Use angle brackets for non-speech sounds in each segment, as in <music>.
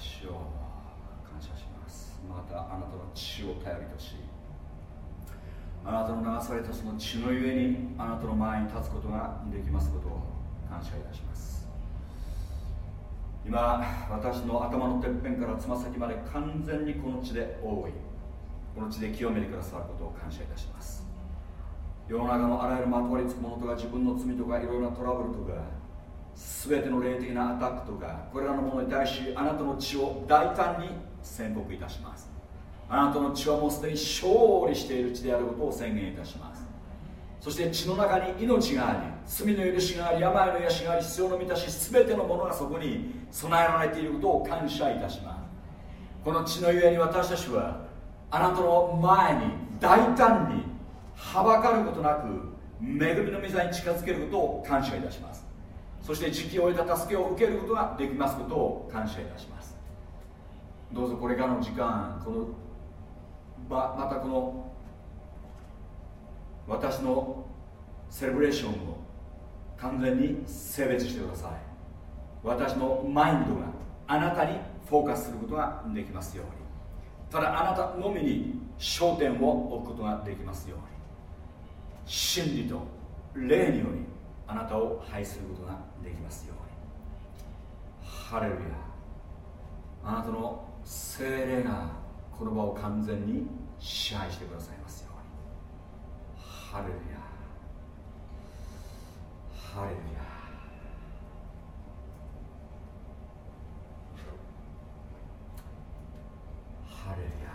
主よ感謝しますまたあなたの血を頼りとしあなたの流されたその血のゆえにあなたの前に立つことができますことを感謝いたします。今私の頭のてっぺんからつま先まで完全にこの血で覆いこの血で清めてくださることを感謝いたします。世の中のあらゆるまとわりつくものとか自分の罪とかいろいろなトラブルとか全ての霊的なアタックとかこれらのものに対しあなたの血を大胆に宣告いたします。あなたの血はもうすでに勝利している血であることを宣言いたします。そして血の中に命があり罪の許しがあり病の癒しがあり必要の満たし全てのものがそこに備えられていることを感謝いたします。この血のゆえに私たちはあなたの前に大胆にはばかることなく恵みの御座に近づけることを感謝いたします。そして時期を終えた助けを受けることができますことを感謝いたします。どうぞこれからの時間このまたこの私のセレブレーションを完全に性別してください。私のマインドがあなたにフォーカスすることができますように。ただあなたのみに焦点を置くことができますように。真理と霊によりあなたを拝することができますように。ハレルヤ。あなたの精霊がこの場を完全に支配してくださいますように。ハレルヤ。ハレルヤ。ハレルヤ。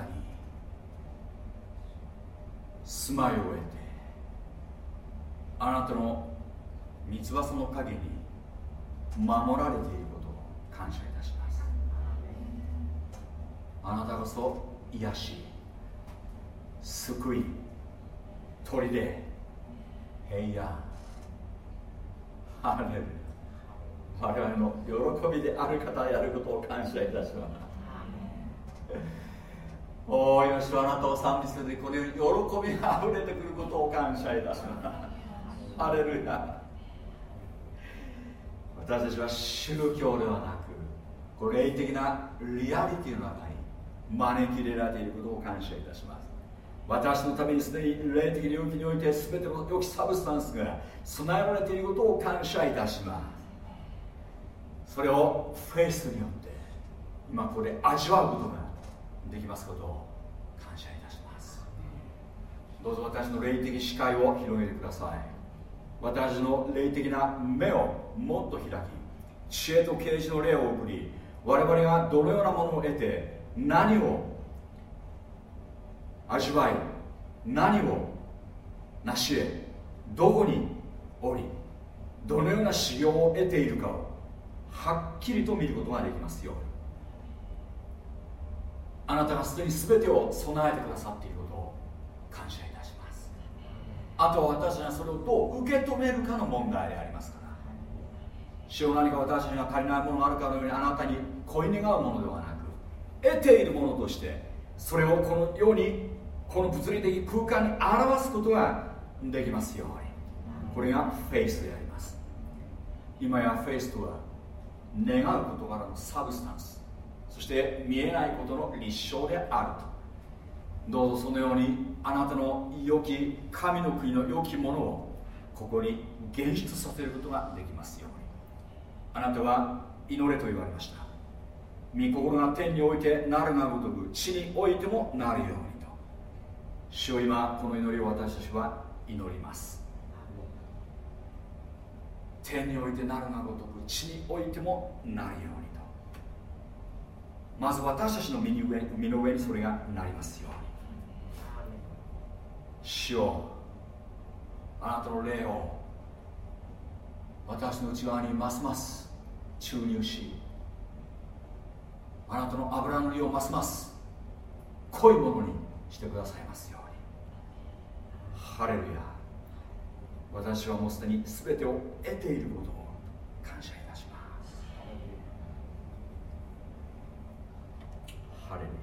に住まいを得てあなたの三翼の陰に守られていることを感謝いたします。あなたこそ癒し救い砦平安。ハレル我々の喜びである方やることを感謝いたします。おおよしあなたを賛美するこのように喜びがあふれてくることを感謝いたします。ハレルヤ。私たちは宗教ではなくこれ霊的なリアリティの中に招き入れられていることを感謝いたします。私のためにすでに霊的領域において全ての良きサブスタンスが備えられていることを感謝いたします。それを faithによって今ここで味わうことができますことを感謝いたします。どうぞ私の霊的視界を広げてください。私の霊的な目をもっと開き知恵と啓示の霊を送り我々がどのようなものを得て何を味わい何を成し得どこにおりどのような修行を得ているかをはっきりと見ることができますようあなたがすでに全てを備えてくださっていることを感謝いたします。あとは私がそれをどう受け止めるかの問題でありますから。主を何か私には足りないものがあるかのようにあなたに恋願うものではなく得ているものとしてそれをこのようにこの物理的空間に表すことができますように。これが faithであります。今やフェイスとは願う事柄の substance。して見えないことの立証であると。どうぞそのようにあなたの良き神の国の良きものをここに現出させることができますように。あなたは祈れと言われました。御心が天においてなるがごとく地においてもなるようにと。主を今この祈りを私たちは祈ります。天においてなるがごとく地においてもなるように。まず私たちの身に上身の上にそれがなりますように。主よあなたの霊を私の内側にますます注入しあなたの油のりをますます濃いものにしてくださいますように。ハレルヤ私はもうすでに全てを得ていることを感謝 pardon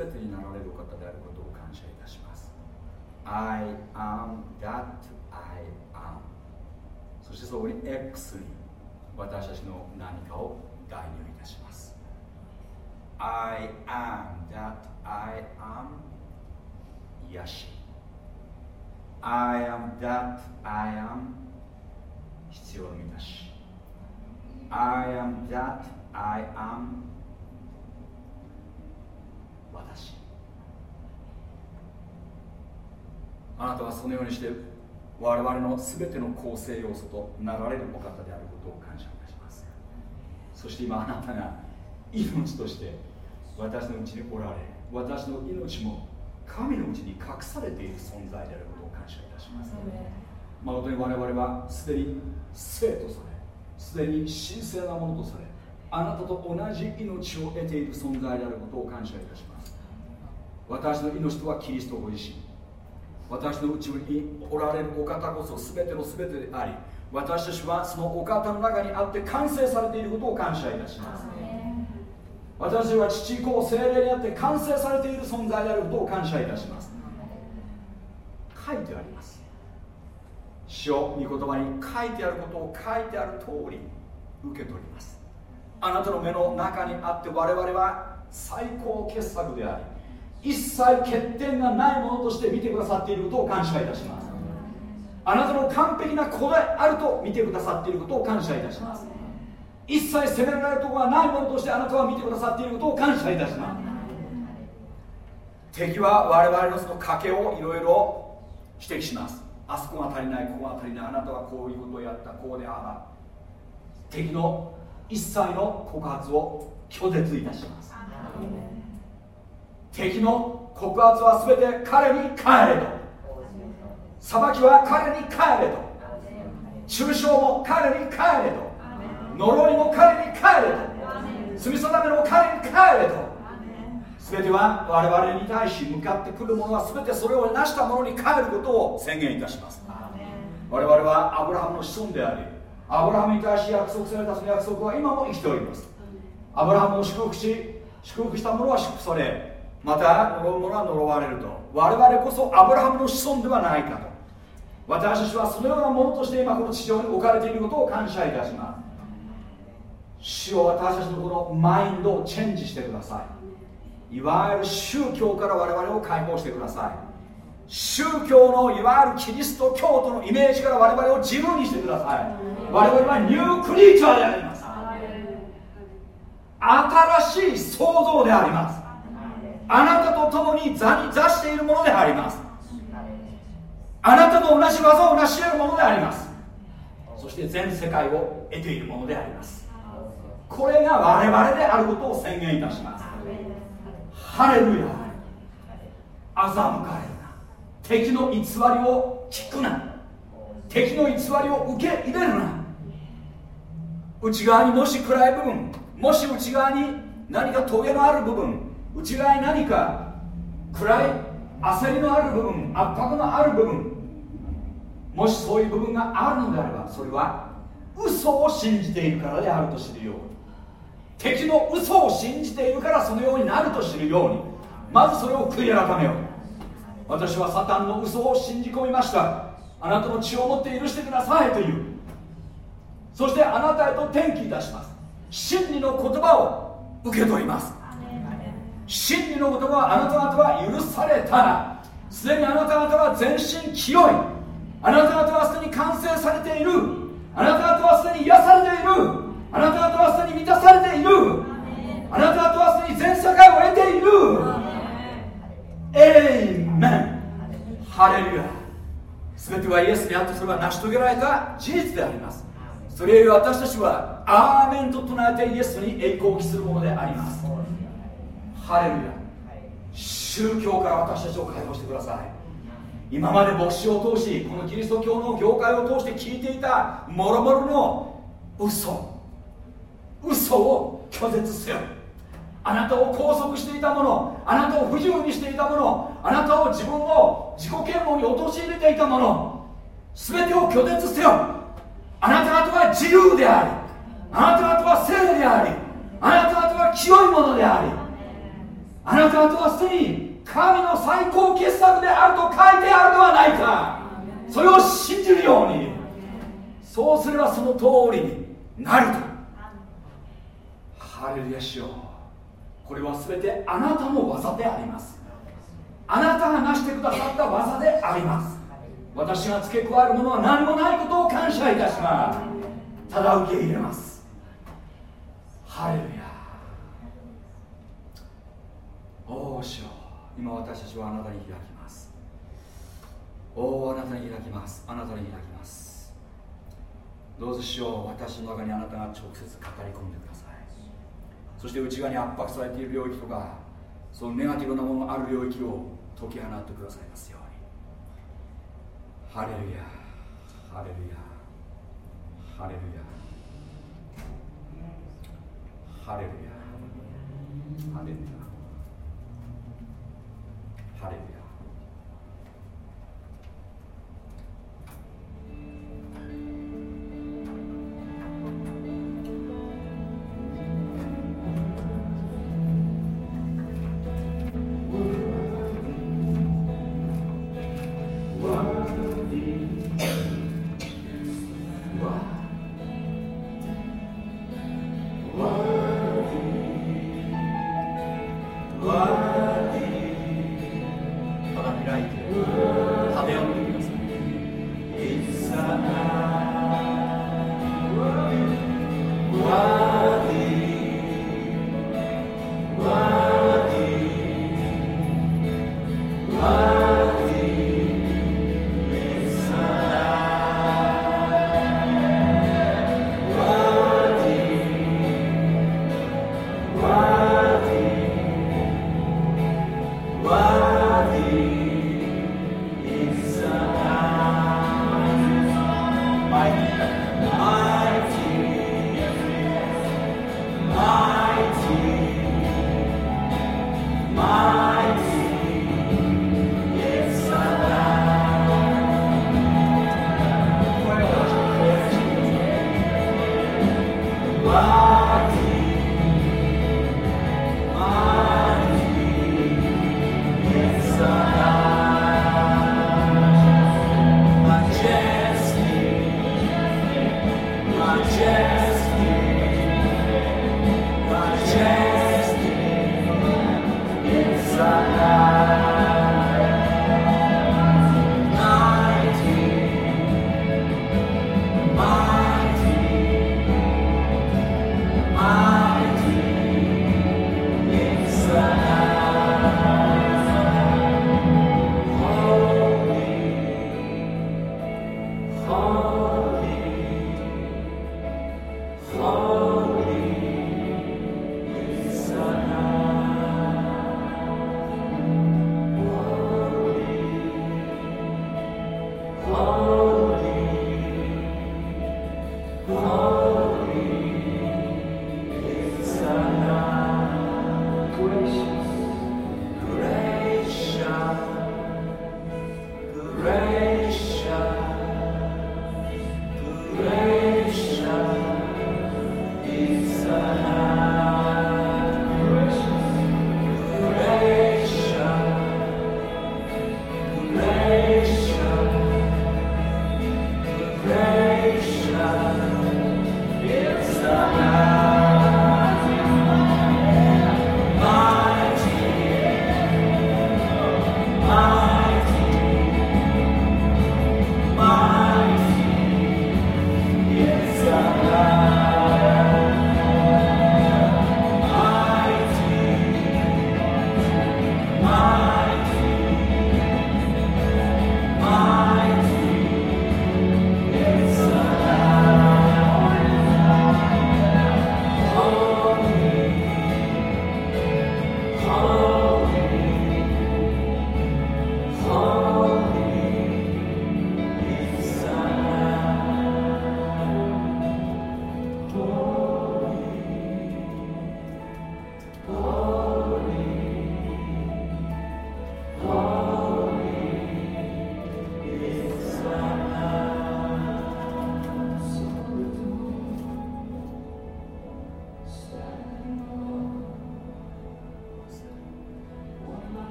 全てになられる方であることを感謝いたします。I am that I am. そしてそこに X に私たちの何かを代入いたします。I am that I am. 癒し。I am that I am. 必要の満たし。I am that I am. ハレルヤ全ての構成要素となられるお方であることを感謝いたします。そして今あなたが命として私のうちにおられ私の命も神のうちに隠されている存在であることを感謝いたします。誠に我々はすでに生とされすでに神聖なものとされあなたと同じ命を得ている存在であることを感謝いたします私の命とはキリストご自身。私のうちにおられるお方こそ全ての全てであり私たちはそのお方の中にあって完成されていることを感謝いたします。私たちは父子精霊にあって完成されている存在であることを感謝いたします。書いてあります。主を御言葉に書いてあることを書いてある通り受け取ります。あなたの目の中にあって我々は最高傑作であり一切欠点がないものとして見てくださっていることを感謝いたします。あなたの完璧な子であると見てくださっていることを感謝いたします。一切責められるところがないものとしてあなたは見てくださっていることを感謝いたします。敵は我々のその賭けをいろいろ指摘します。あそこが足りないここが足りないあなたはこういうことをやったこうでああ敵の一切の告発を拒絶いたします。敵の告発は全て彼に帰れと。裁きは彼に帰れと。抽象も彼に帰れと。呪いも彼に帰れと。罪定めも彼に帰れと。全ては我々に対し向かってくるものは全てそれを成したものに帰ることを宣言いたします。我々はアブラハムの子孫でありアブラハムに対し約束されたその約束は今も生きております。アブラハムを祝福し祝福した者は祝福されまた呪う者は呪われると。我々こそアブラハムの子孫ではないかと。私たちはそのようなものとして今この地上に置かれていることを感謝いたします。主を私たちのこのマインドをチェンジしてください。いわゆる宗教から我々を解放してください。宗教のいわゆるキリスト教徒のイメージから我々を自由にしてください。我々はニュークリーチャーであります。新しい創造でありますあなたと共に座に座しているものであります。あなたと同じ技を成し得るものであります。そして全世界を得ているものであります。これが我々であることを宣言いたします。ハレルヤ。欺かれるな。敵の偽りを聞くな。敵の偽りを受け入れるな。内側にもし暗い部分もし内側に何か棘のある部分内側に何か暗い焦りのある部分圧迫のある部分もしそういう部分があるのであればそれは嘘を信じているからであると知るように。敵の嘘を信じているからそのようになると知るように。まずそれを悔い改めよう。私はサタンの嘘を信じ込みました。あなたの血を持って許してくださいという。そしてあなたへと転機いたします。真理の言葉を受け取ります。真理の言葉はあなた方は許されたらすでにあなた方は全身清い。あなた方はすでに完成されている。あなた方はすでに癒されている。あなた方はすでに満たされている。あなた方はすでに全世界を得ている。エイメンハレルヤ全てはイエスにあってそれは成し遂げられた事実であります。それより私たちはアーメンと唱えてイエスに栄光を期するものであります。ハレルヤ。宗教から私たちを解放してください。今まで牧師を通しこのキリスト教の業界を通して聞いていたもろもろの嘘。嘘を拒絶せよ。あなたを拘束していたものあなたを不自由にしていたものあなたを自分の自己嫌悪に陥れていたもの全てを拒絶せよ。あなた方は自由でありあなた方は聖でありあなた方は清いものでありあなた方はすでに神の最高傑作であると書いてあるではないか。それを信じるように。そうすればその通りになると。ハレルヤしよ。うこれは全てあなたの技であります。あなたが成してくださった技であります。私が付け加えるものは何もないことを感謝いたしますただ受け入れますハレルヤおおしよう今私たちはあなたに開きます。おおあなたに開きます。あなたに開きます。どうぞしよう私の中にあなたが直接語り込んでください。そして内側に圧迫されている領域とかそのネガティブなものある領域を解き放ってくださいますように。ハレルヤハレルヤハレルヤ。ハレルヤ。ハレルヤ。 바랍니다.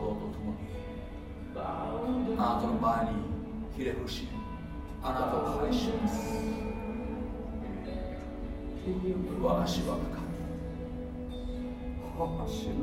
動とともにあなたの前にひれ伏しあなたを拝します。我がは高い私の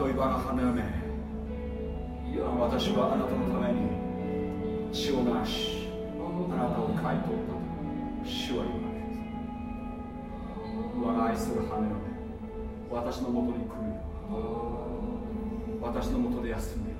と岩が花嫁。私はあなたのために血をなしあなたを買い取ったと主は言わない。我が愛する花嫁私のもとに来るよ。私のもとで休むよ。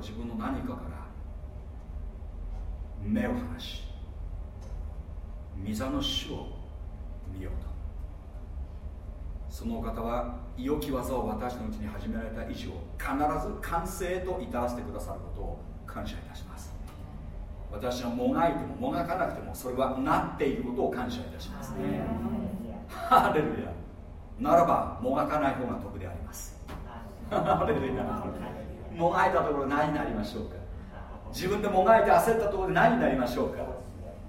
自分の何かから目を離し御座の死を見ようと。そのお方は良き技を私のうちに始められた以上必ず完成と至らせてくださることを感謝いたします。私はもがいてももがかなくてもそれはなっていることを感謝いたします。ハレルヤ。ならばもがかない方が得であります。ハレルヤもがいたところ何になりましょうか？自分でもがいて焦ったところで何になりましょうか？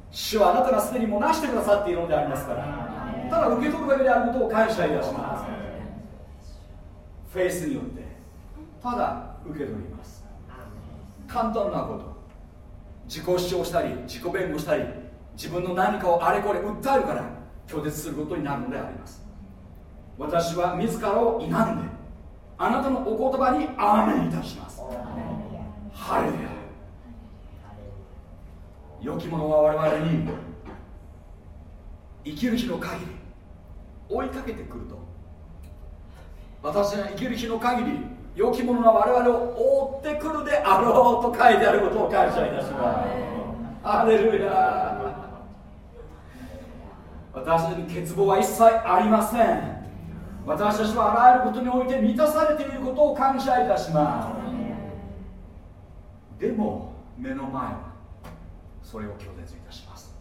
主はあなたがすでにもなしてくださっているのでありますから。ただ受け取るだけであることを感謝いたします。フェイスによって。ただ受け取ります。簡単なこと。自己主張したり自己弁護したり自分の何かをあれこれ訴えるから拒絶することになるのであります。私は自らを否んであなたのお言葉にアーメンいたします。ハレルヤ。良き者は我々に生きる日の限り追いかけてくると。私が生きる日の限り良き者が我々を追ってくるであろうと書いてあることを感謝いたします。アレルヤ。私に欠乏は一切ありません。私たちはあらゆることにおいて満たされていることを感謝いたします。でも目の前はそれを拒絶いたします。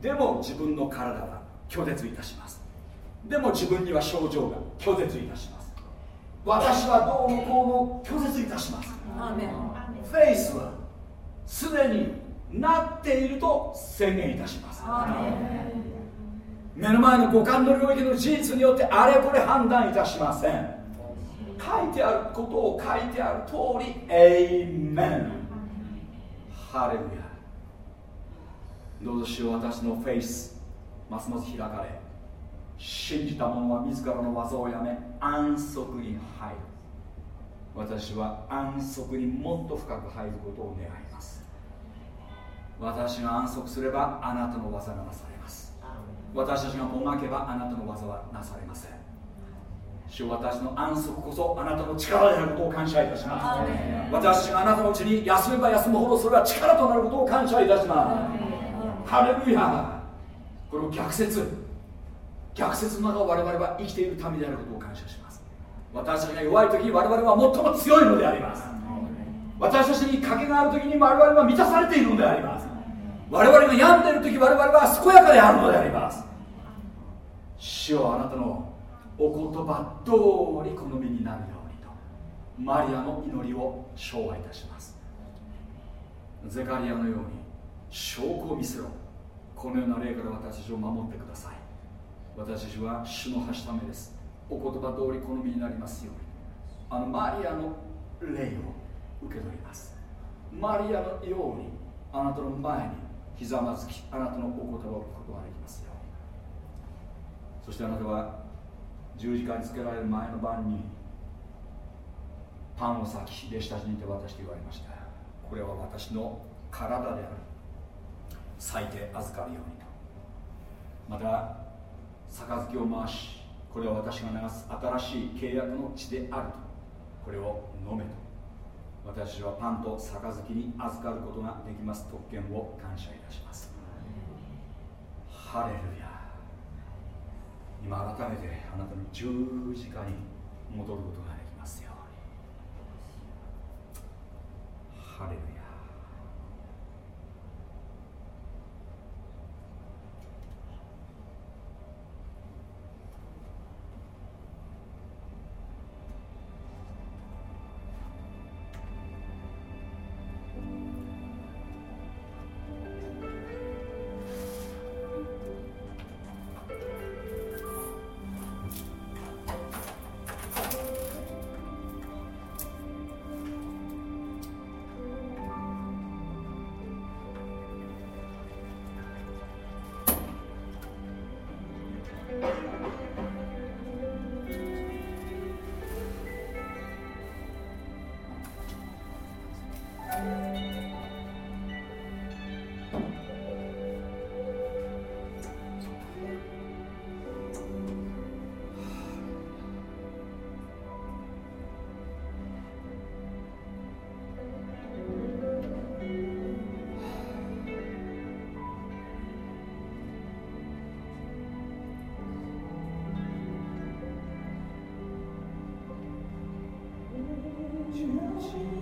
でも自分の体は拒絶いたします。でも自分には症状が拒絶いたします。私はどうもこうも拒絶いたします。フェイスはすでになっていると宣言いたします目の前の五感の領域の事実によってあれこれ判断いたしません。書いてあることを書いてある通りエイメンハレルヤ。どうぞしよう私のフェイスますます開かれ。信じた者は自らの技をやめ安息に入る。私は安息にもっと深く入ることを願います。私が安息すればあなたの技がなされ私たちがもがけばあなたの技はなされません。主私の安息こそあなたの力であることを感謝いたします。私があなたのうちに休めば休むほどそれは力となることを感謝いたします。ハレルヤ。この逆説。逆説の中を我々は生きている民であることを感謝します。私たちが弱い時に我々は最も強いのであります。私たちに賭けがある時に我々は満たされているのであります我々が病んでいる時我々は健やかであるのであります。主よあなたのお言葉通り好みになるようにとマリアの祈りを昭和いたします。ゼカリアのように証拠を見せろ。このような例から私たちを守ってください。私たちは主のはしためです。お言葉通り好みになりますように。あのマリアの霊を受け取ります。マリアのようにあなたの前にひざまずきあなたのお言葉を聞くことができますよそしてあなたは十字架につけられる前の晩にパンを裂き弟子たちに手渡して言われました。これは私の体である。裂いて預かるようにと。また杯を回しこれは私が流す新しい契約の地であると。これを飲めと。私はパンと杯に預かることができます特権を感謝いたします。ハレルヤ。今改めてあなたの十字架に戻ることができますように。ハレルヤ。you.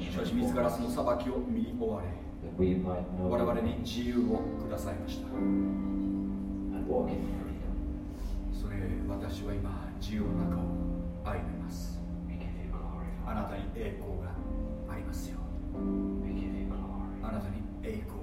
しかし自らその裁きを見終われ我々に自由をくださいました。それ私は今自由の中を歩めます。あなたに栄光がありますよあなたに栄光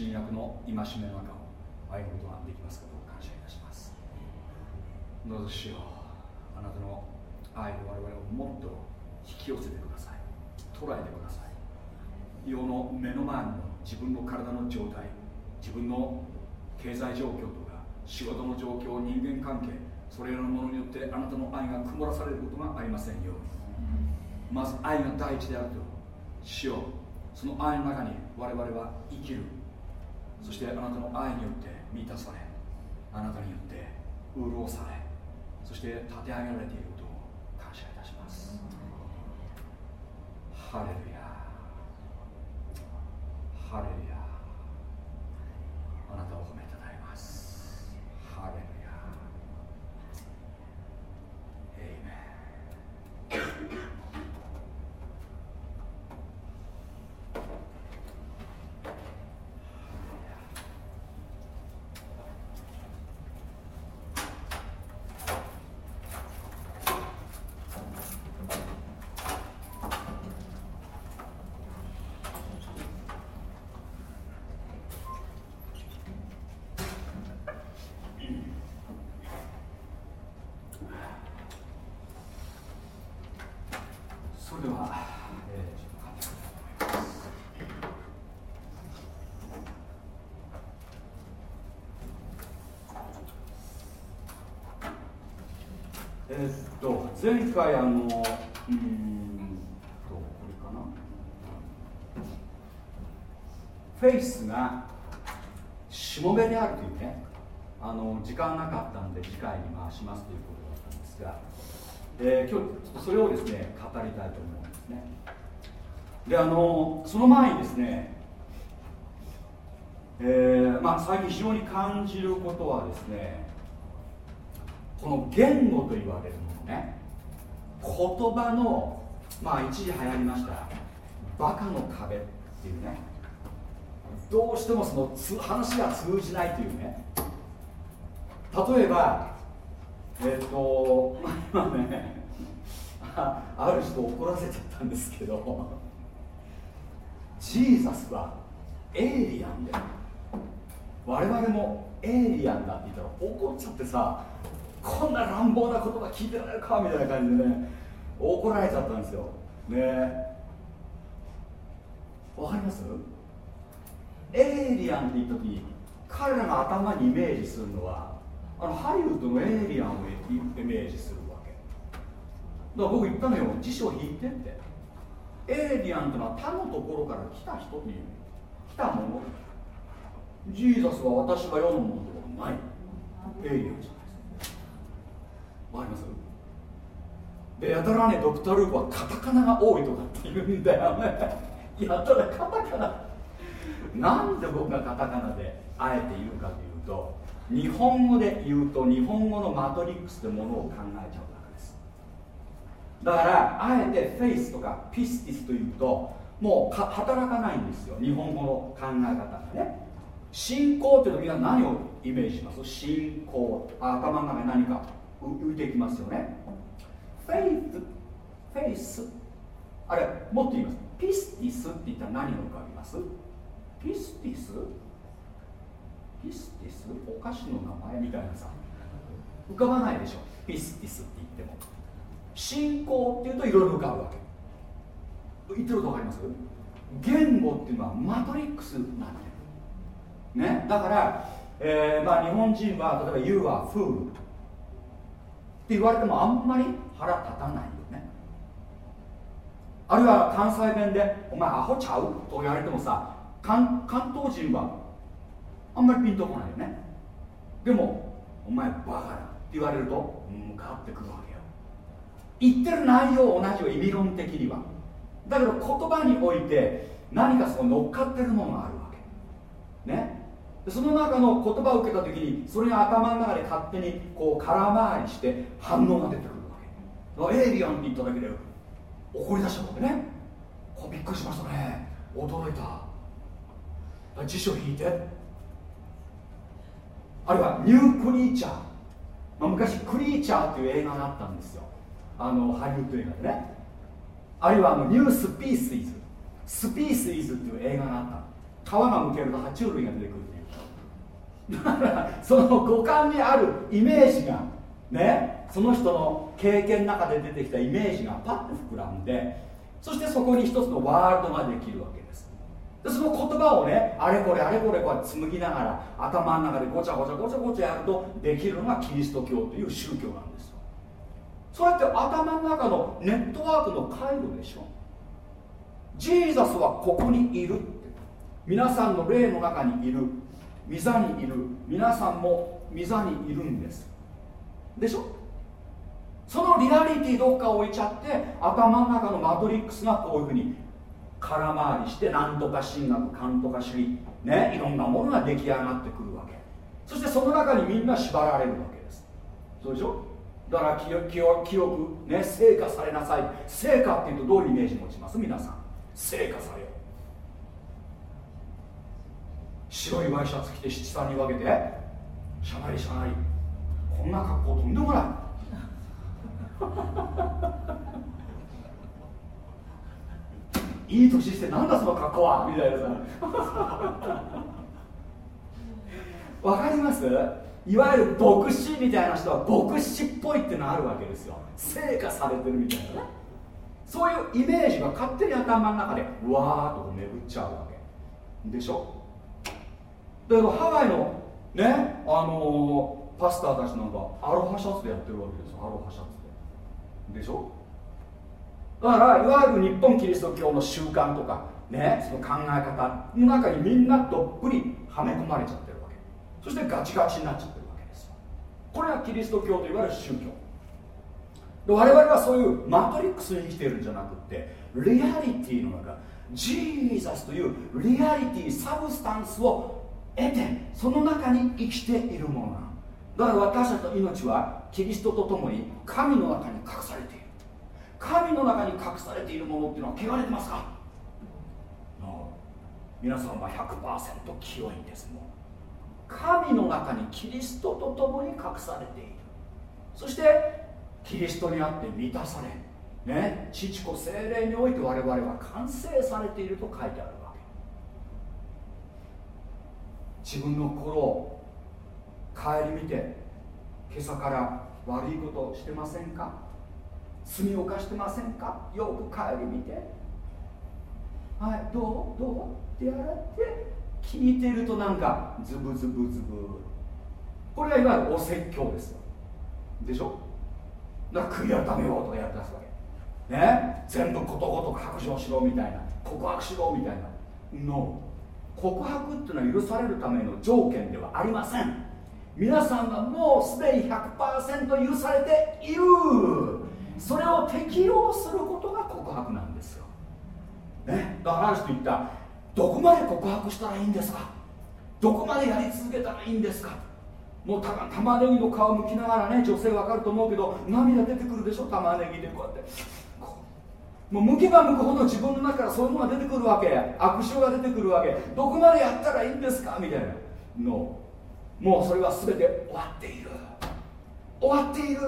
新約の戒めの中を歩むことができますことを感謝いたします。どうぞしようあなたの愛で我々をもっと引き寄せてください。捉えてください。世の目の前の自分の体の状態自分の経済状況とか仕事の状況人間関係それらのものによってあなたの愛が曇らされることがありませんように。まず愛が第一であるとしよう。その愛の中に我々は生きる。そしてあなたの愛によって満たされあなたによって潤されそして立て上げられていることを感謝いたします。ハレルヤ。ハレルヤあなたを褒めたたえますハレルヤエイメンそれでは、えーえーっと前回あのうんとこれかな？フェイスがしもべであるというねあの時間なかったんで次回に回しますということだったんですがえー、今日それをですね語りたいと思うんですね。であのその前にですね、えー、まあ、最近非常に感じることはですねこの言語と言われるもの。言葉のまあ一時流行りましたバカの壁っていうねどうしてもその話が通じないというね。例えばえっ、ー、と、今ねあ、ある人怒らせちゃったんですけど、ジーザスはエイリアンで、我々もエイリアンだって言ったら怒っちゃってさ、こんな乱暴な言葉聞いてられるかみたいな感じでね、怒られちゃったんですよ。ね。わかります？エイリアンって言った時に彼らが頭にイメージするのはあのハリウッドのエイリアンをイメージするわけ。だから僕言ったのよ。辞書引いてって。エイリアンというのは他のところから来た人に来たもの。ジーザスは私が世のものではない。エイリアンじゃない。ですわかります？でやたらねドクター・ルークはカタカナが多いとかって言うんだよね。<laughs> やたらカタカナ。なんで僕がカタカナであえて言うかというと日本語で言うと日本語のマトリックスでものを考えちゃうわけです。だからあえてフェイスとかピスティスというともう働かないんですよ。日本語の考え方がね。信仰っていうのはみんな何をイメージします？信仰。頭の中に何か。浮いていきますよね。フェイスフェイスあれもっと言います。πίστιςって言ったら何が浮かびます？πίστις？πίστις？お菓子の名前みたいなさ。浮かばないでしょ。πίστιςって言っても。信仰っていうといろいろ浮かぶわけ。言ってること分かります？言語っていうのはマトリックスなんでね？だから、えーまあ、日本人は例えば「You are fool」って言われてもあんまり腹立たないよね。あるいは関西弁で「お前アホちゃう?」と言われてもさ関関東人はあんまりピンとこないよね。でもお前バカだって言われると向かってくるわけよ。言ってる内容同じよ意味論的には。だけど言葉において何かその乗っかってるものがあるわけ。ね？その中の言葉を受けた時にそれが頭の中で勝手にこう空回りして反応が出てくるわけ。エイリアンって言っただけで怒り出したわけね。こうびっくりしましたね。驚いた。辞書引いて。あるいはニュークリーチャー、まあ、昔クリーチャーっていう映画があったんですよ。あのハリウッド映画でね。あるいはあのニュースピースイズ。スピースイズっていう映画があった。皮がむけると爬虫類が出てくる。だからその五感にあるイメージがねその人の経験の中で出てきたイメージがパッと膨らんでそしてそこに一つのワールドができるわけです。でその言葉をねあれこれあれこれこう紡ぎながら頭の中でごちゃごちゃごちゃごちゃやるとできるのがキリスト教という宗教なんですよ。それって頭の中のネットワークの回路でしょ。ジーザスはここにいる皆さんの霊の中にいる。御座にいる。皆さんも御座にいるんです。でしょ？そのリアリティどっか置いちゃって頭の中のマトリックスがこういうふうに空回りして何とか神学勘とか主義ねいろんなものが出来上がってくるわけ。そしてその中にみんな縛られるわけです。そうでしょ？だから清清くね成果されなさい。成果っていうとどういうイメージ持ちます？皆さん。成果されよ。白いワイシャツ着て七三に分けてしゃなりしゃなりこんな格好とんでもない。<laughs> いい年してなんだその格好はみたいな。さ <laughs> わかります？いわゆる牧師みたいな人は牧師っぽいってのあるわけですよ。成果されてるみたいなね。そういうイメージが勝手に頭の中でわーっと巡っちゃうわけ。でしょ？だけどハワイのね？あのー、パスターたちなんかアロハシャツでやってるわけですよ。アロハシャツで。でしょ？だからいわゆる日本キリスト教の習慣とかね？その考え方の中にみんなどっぷりはめ込まれちゃってるわけ。そしてガチガチになっちゃってるわけですこれがキリスト教といわゆる宗教。で我々はそういうマトリックスに生きてるんじゃなくってリアリティの中ジーザスというリアリティサブスタンスを得てその中に生きているものなの。だから私たちの命はキリストと共に神の中に隠されている。神の中に隠されているものっていうのは汚れてますか？皆さんは100%清いんですもん神の中にキリストと共に隠されている。そしてキリストにあって満たされね父子精霊において我々は完成されていると書いてあるわけ自分の心を顧みて今朝から悪いことしてませんか？罪を犯してませんか？よく帰り見て。はいどう？どう？ってやらって聞いてるとなんかズブズブズブ。これがいわゆるお説教ですよ。でしょ？だから悔い改めようとかやってますわけ。ね？全部ことごとく白状しろみたいな。告白しろみたいな。の告白っていうのは許されるための条件ではありません。皆さんはもうすでに100%許されている。それを適用することが告白なんですよ、ね、だからある人言った。どこまで告白したらいいんですか？どこまでやり続けたらいいんですか？もうた玉ねぎの皮をむきながらね女性わかると思うけど涙出てくるでしょ？玉ねぎでこうやって。もう向けば向くほど自分の中からそういうものが出てくるわけ。悪臭が出てくるわけ。どこまでやったらいいんですか？みたいな。のもうそれは全て終わっている。終わっている。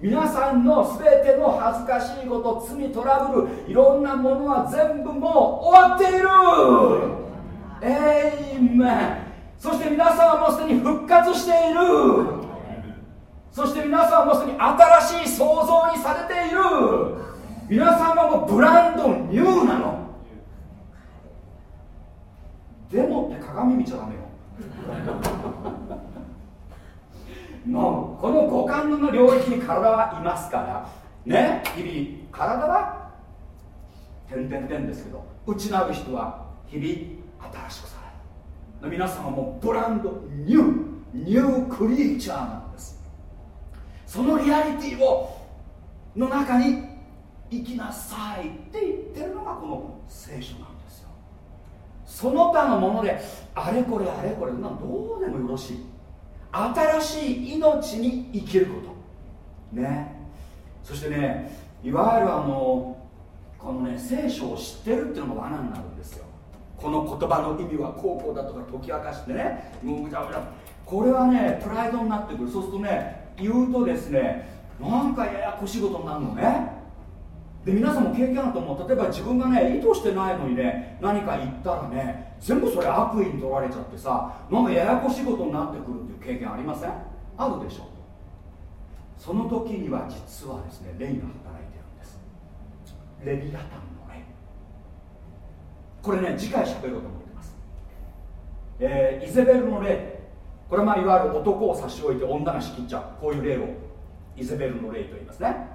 皆さんの全ての恥ずかしいこと罪トラブルいろんなものは全部もう終わっている。エイメンそして皆さんはもうすでに復活している。そして皆さんはもうすでに新しい創造にされている。皆さんはもブランドニューなの。でもって鏡見ちゃダメよ。のこの五感の領域に体はいますから。ね？日々体は点々点ですけど内なる人は日々新しくされる。皆さんはもブランドニューニュークリーチャーなんです。そのリアリティをの中に生きなさいって言ってるのがこの聖書なんですよ。その他のものであれこれあれこれなどうでもよろしい。新しい命に生きること。ね。そしてねいわゆるあのこのね聖書を知ってるっていうのが罠になるんですよ。この言葉の意味はこうこうだとか解き明かしてねもうぐちゃぐちゃこれはねプライドになってくる。そうするとね言うとですねなんかややこしいことになるのね。で皆さんも経験あると思う。例えば自分がね意図してないのにね何か言ったらね全部それ悪意に取られちゃってさなんかややこしいことになってくるっていう経験ありません？あるでしょその時には実はですね霊が働いてるんです。レビアタンの霊これね次回喋ろうと思ってます、えー、イゼベルの霊。これはまあいわゆる男を差し置いて女が仕切っちゃう。こういう霊をイゼベルの霊と言いますね。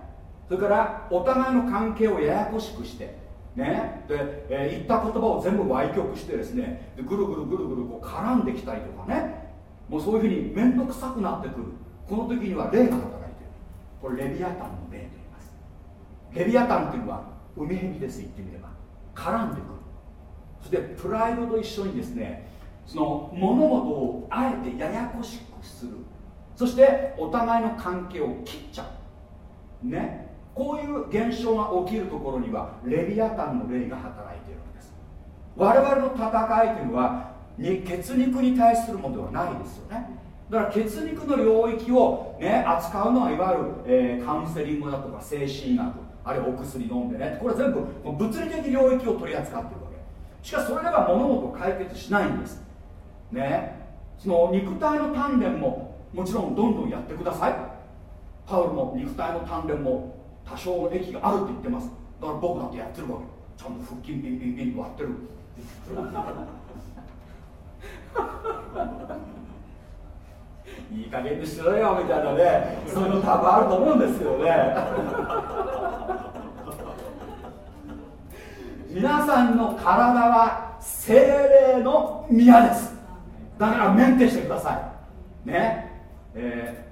それからお互いの関係をややこしくしてね。で、えー、言った言葉を全部歪曲してですね。でぐるぐるぐるぐるこう絡んできたりとかね。もうそういうふうに面倒くさくなってくる。この時には霊が働いてる。これレビアタンの霊と言います。レビアタンっていうのは海蛇です言ってみれば絡んでくる。そしてプライドと一緒にですねその物事をあえてややこしくする。そしてお互いの関係を切っちゃう。ね。こういう現象が起きるところにはレビアタンの霊が働いているんです。我々の戦いというのはに血肉に対するものではないですよね。だから血肉の領域を、ね、扱うのはいわゆる、えー、カウンセリングだとか精神医学あるいはお薬飲んでね。これ全部物理的領域を取り扱っているわけ。しかしそれでは物事を解決しないんです。ね。その肉体の鍛錬ももちろんどんどんやってください。パウロも肉体の鍛錬も多少の益があるって言ってます。だから僕だってやってるわけちゃんと腹筋ピンピンピンと割ってるいい加減にしろよみたいなねそういうの多分あると思うんですよね皆さんの体は精霊の宮ですだからメンテしてくださいねえ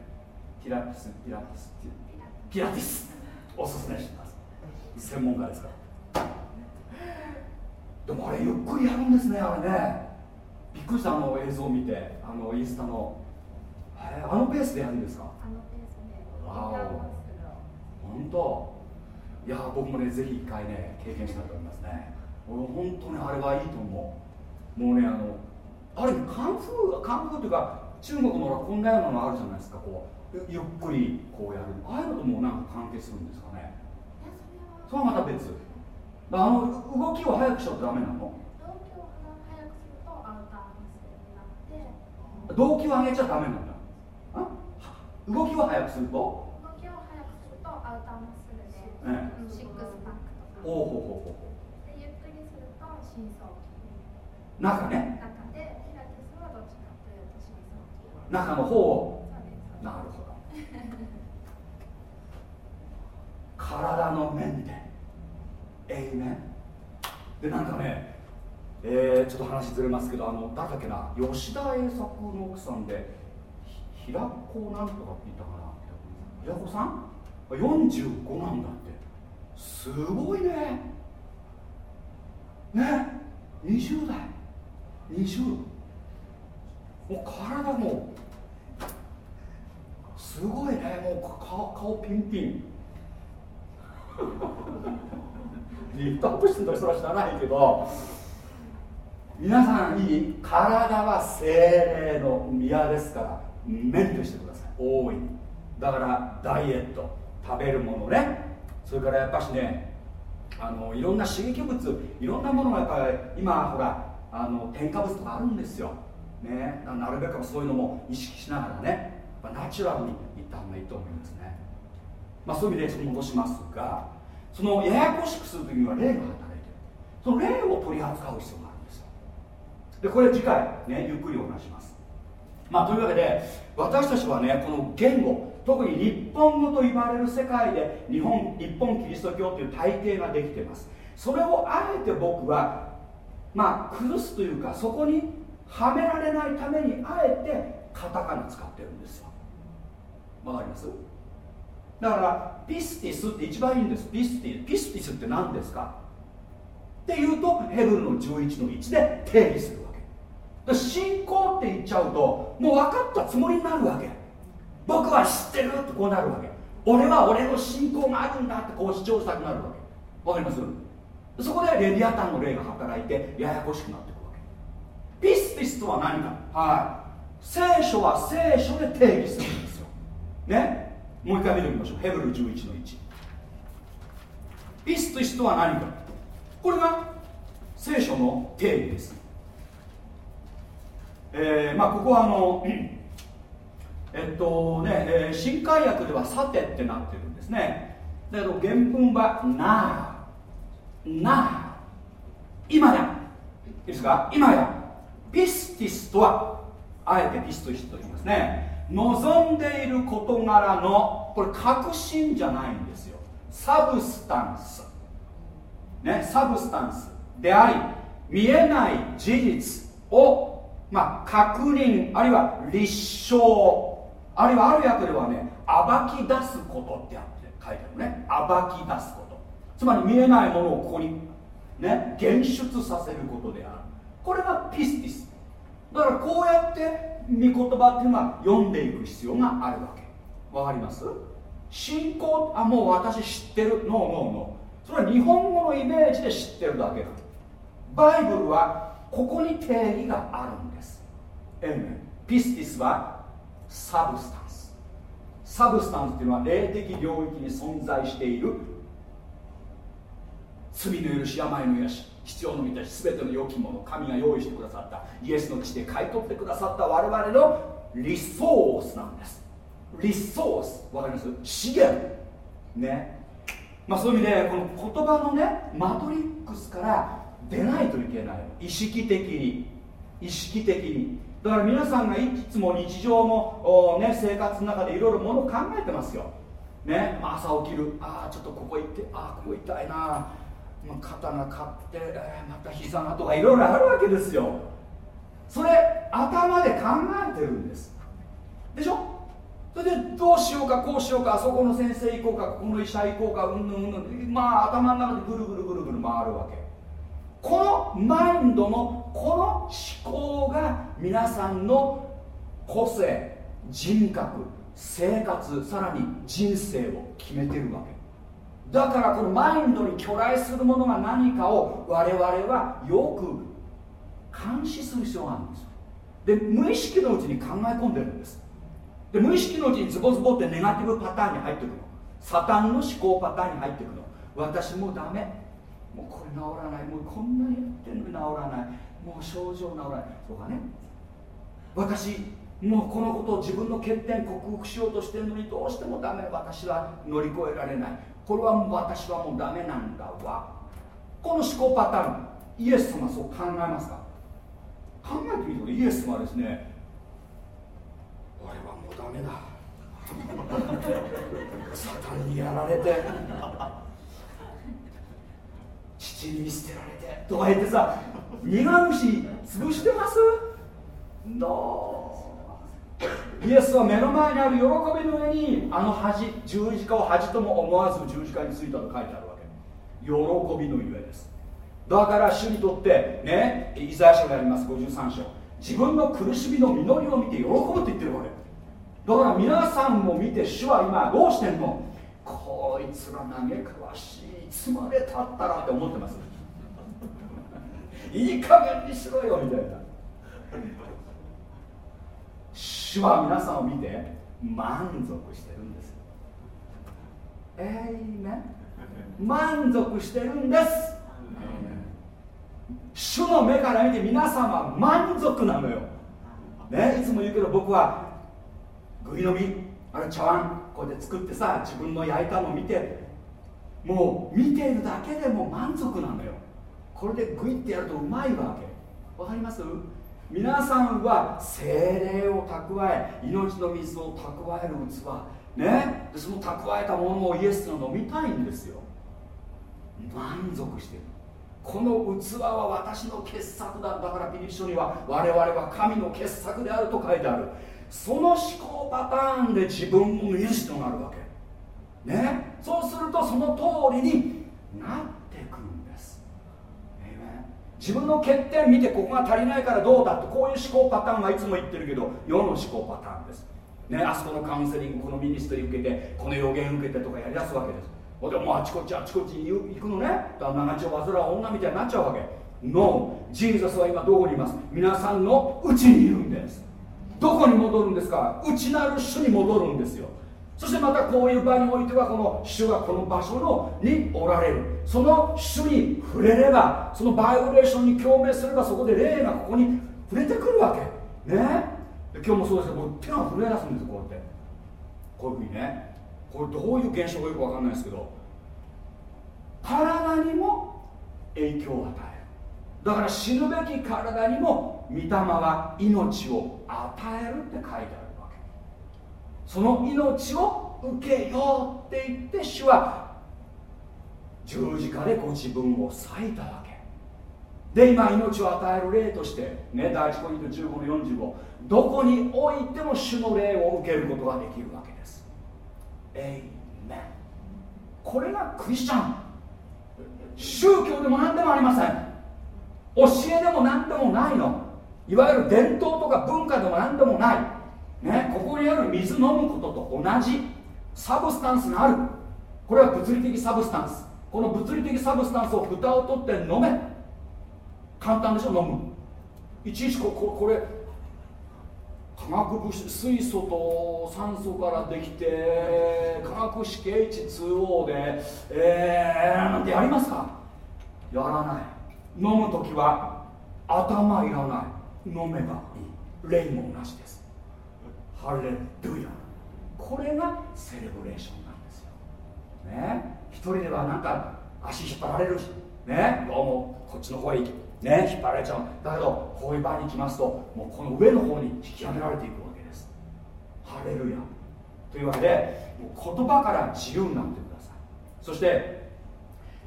ー、ピラティスピラティスピラティスおすすめします。専門家ですから。でもあれゆっくりやるんですねあれね。びっくりしたあの映像を見てあのインスタのあのペースでやるんですか？あのペースで本当？いや僕もねぜひ一回ね経験したいと思いますね。俺本当にあれはいいと思う。もうねあのある意味カンフーカンフーっていうか中国のこんなようなのあるじゃないですかこうゆっくりこうやる。ああいうのともなんか関係するんですかね。それは。また別。あの動きを速くしちゃダメなの？動機を上げちゃダメなんだ。動きを速くすると？動きを速くするとアウターマッスルで、ね、シックスパックとか。おうほうほうほうでゆっくりすると深層筋中ね。中でピラティスはどっちかというと深層筋中の方をなるほど。<laughs> 体の面で。えいねでなんかねえー、ちょっと話ずれますけどあの誰だっけな吉田栄作の奥さんで平子なんとかって言ったかな平子さん？45なんだって。すごいね。ね？20代。20もう体もすごいね。もう顔顔ピンピン。<laughs> リフトアップしてる人は知らないけど。皆さんいい？体は精霊の宮ですからメンテしてください。大いに。だからダイエット。食べるものね。それからやっぱしねあのいろんな刺激物いろんなものがやっぱり今ほらあの添加物とかあるんですよ、ね、なるべくそういうのも意識しながらね。ナチュラルにいった方がいいと思いますね、まあ、そういう意味で戻しますがそのややこしくするときには霊が働いてる。その霊を取り扱う必要があるんですよ。でこれ次回ねゆっくりお話します。まあというわけで私たちはねこの言語特に日本語と言われる世界で日本日本キリスト教という体系ができています。それをあえて僕はまあ崩すというかそこにはめられないためにあえてカタカナ使ってるんですよ。わかります？だからピスティスって一番いいんです。ピスティピスティスって何ですか？っていうとヘブルの11の1で定義するわけ。信仰って言っちゃうともう分かったつもりになるわけ。僕は知ってるってこうなるわけ。俺は俺の信仰があるんだってこう主張したくなるわけ。わかります？そこでレディアタンの霊が働いてややこしくなっていくわけ。ピスティスとは何か？はい。聖書は聖書で定義する。ね。もう一回見てみましょう。ヘブル11の1ピスティスとは何か。これが聖書の定義です。えー、まあここはあの、えっとね、えー、新海訳ではさてってなってるんですね。だけど原文はなあなあ今や。いいですか？今や。ピスティスとはあえてピストィスと言いますね。望んでいる事柄のこれ確信じゃないんですよ。サブスタンス。ねサブスタンス。であり見えない事実を、まあ、確認あるいは立証あるいはある訳ではね暴き出すことってあって書いてあるね。暴き出すこと。つまり見えないものをここにね現出させることである。これがπίστις。だからこうやって御言葉っていうのは読んでいく必要があるわけ。わかります？信仰あもう私知ってる。 No no noそれは日本語のイメージで知ってるだけだ。バイブルはここに定義があるんです。エメピスティスはサブスタンス。サブスタンスっていうのは霊的領域に存在している。罪の許し病の癒し。必要の満たし全ての良きもの神が用意してくださったイエスの血で買い取ってくださった我々のリソースなんです。リソースわかります？資源。ね。まあそういう意味でこの言葉のねマトリックスから出ないといけない。意識的に。意識的に。だから皆さんがいつも日常の、ね、生活の中でいろいろものを考えてますよ。ね、朝起きる。ああちょっとここ行ってああここ痛いなまあ、肩が買って、えー、また膝がとかいろいろあるわけですよ。それ頭で考えてるんです。でしょ？それでどうしようかこうしようかあそこの先生行こうかここの医者行こうかうんぬんうんぬん。まあ頭の中でぐるぐるぐるぐる回るわけ。このマインドのこの思考が皆さんの個性人格生活さらに人生を決めてるわけ。だからこのマインドに巨来するものが何かを我々はよく監視する必要があるんです。で無意識のうちに考え込んでるんです。で無意識のうちにズボズボってネガティブパターンに入ってくるの。サタンの思考パターンに入ってくるの。私もうダメ。もうこれ治らない。もうこんなにやってんのに治らない。もう症状治らない。とかね。私もうこのことを自分の欠点克服しようとしてるのにどうしてもダメ。私は乗り越えられない。これはもう私はもうダメなんだわ。この思考パターンイエス様そう考えますか？考えてみるとイエス様はですね俺はもうダメだ。<laughs> サタンにやられて父に捨てられてとか言ってさ苦虫潰してます？どうイエスは目の前にある喜びの上にあの恥十字架を恥とも思わず十字架についたと書いてあるわけ。喜びのゆえです。だから主にとってねイザヤ書であります53章。自分の苦しみの実りを見て喜ぶって言ってるわけ。だから皆さんも見て主は今どうしてんの？こいつら嘆かわしいいつまでたったらって思ってます。いい加減にしろよみたいな。主は皆さんを見て満足してるんです。えいめ満足してるんです。主の目から見て皆さんは満足なのよ、ね、いつも言うけど僕はぐい飲みあれ茶碗こうやって作ってさ自分の焼いたのを見てもう見ているだけでも満足なのよ。これでグイってやるとうまいわけ。わかります？皆さんは精霊を蓄え命の水を蓄える器。ね？その蓄えたものをイエスが飲みたいんですよ。満足してる。この器は私の傑作だ。だからピリピ書には我々は神の傑作であると書いてある。その思考パターンで自分も許しとなるわけ。ね？そうするとその通りになって自分の欠点見てここが足りないからどうだってこういう思考パターンはいつも言ってるけど世の思考パターンです。ねあそこのカウンセリングこのミニストリー受けてこの予言受けてとかやりだすわけです。ほんでもうあちこちあちこちに行くのね。長丁を患う女みたいになっちゃうわけ。ノージーザスは今どこにいます？皆さんのうちにいるんです。どこに戻るんですか？内なる主に戻るんですよ。そしてまたこういう場においてはこの主がこの場所のにおられる。その主に触れればそのバイオレーションに共鳴すればそこで霊がここに触れてくるわけ。ね。今日もそうですけど手が震え出すんですこうやって。こういうふうにね。これどういう現象かよく分かんないですけど体にも影響を与える。だから死ぬべき体にも御霊は命を与えるって書いてある。その命を受けようって言って主は十字架でご自分を裂いたわけ。で今命を与える例としてね第一コリント15の45どこにおいても主の霊を受けることができるわけです。エイメンこれがクリスチャン。宗教でも何でもありません。教えでも何でもないの。いわゆる伝統とか文化でも何でもない、ね、ここにある水飲むことと同じサブスタンスがある。これは物理的 substance。この物理的サブスタンスを蓋を取って飲め。簡単でしょ飲む。いちいちこここれ化学物質水素と酸素からできて化学式 H2O でえー、なんてやりますか？やらない。飲む時は頭いらない。飲めばいい。レイも同じです。ハレルヤこれがセレブレーションなんですよ。ね？一人ではなんか足引っ張られるし。ね？どうもこっちの方へ行け。ね？引っ張られちゃう。だけどこういう場に来ますともうこの上の方に引き上げられていくわけです。ハレルヤというわけでもう言葉から自由になってください。そして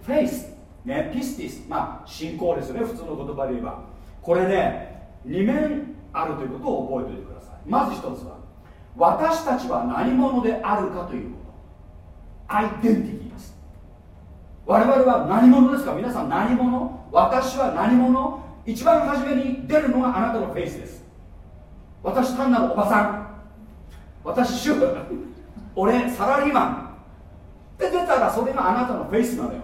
フェイスね、ピスティス、まあ、信仰ですよね、普通の言葉で言えば。これね、2面あるということを覚えておいてください。まず一つは、私たちは何者であるかということ。アイデンティティです。我々は何者ですか？皆さん何者？私は何者？一番初めに出るのがあなたのフェイスです。私単なるおばさん。私主婦。俺サラリーマン。って出たらそれがあなたのフェイスなのよ。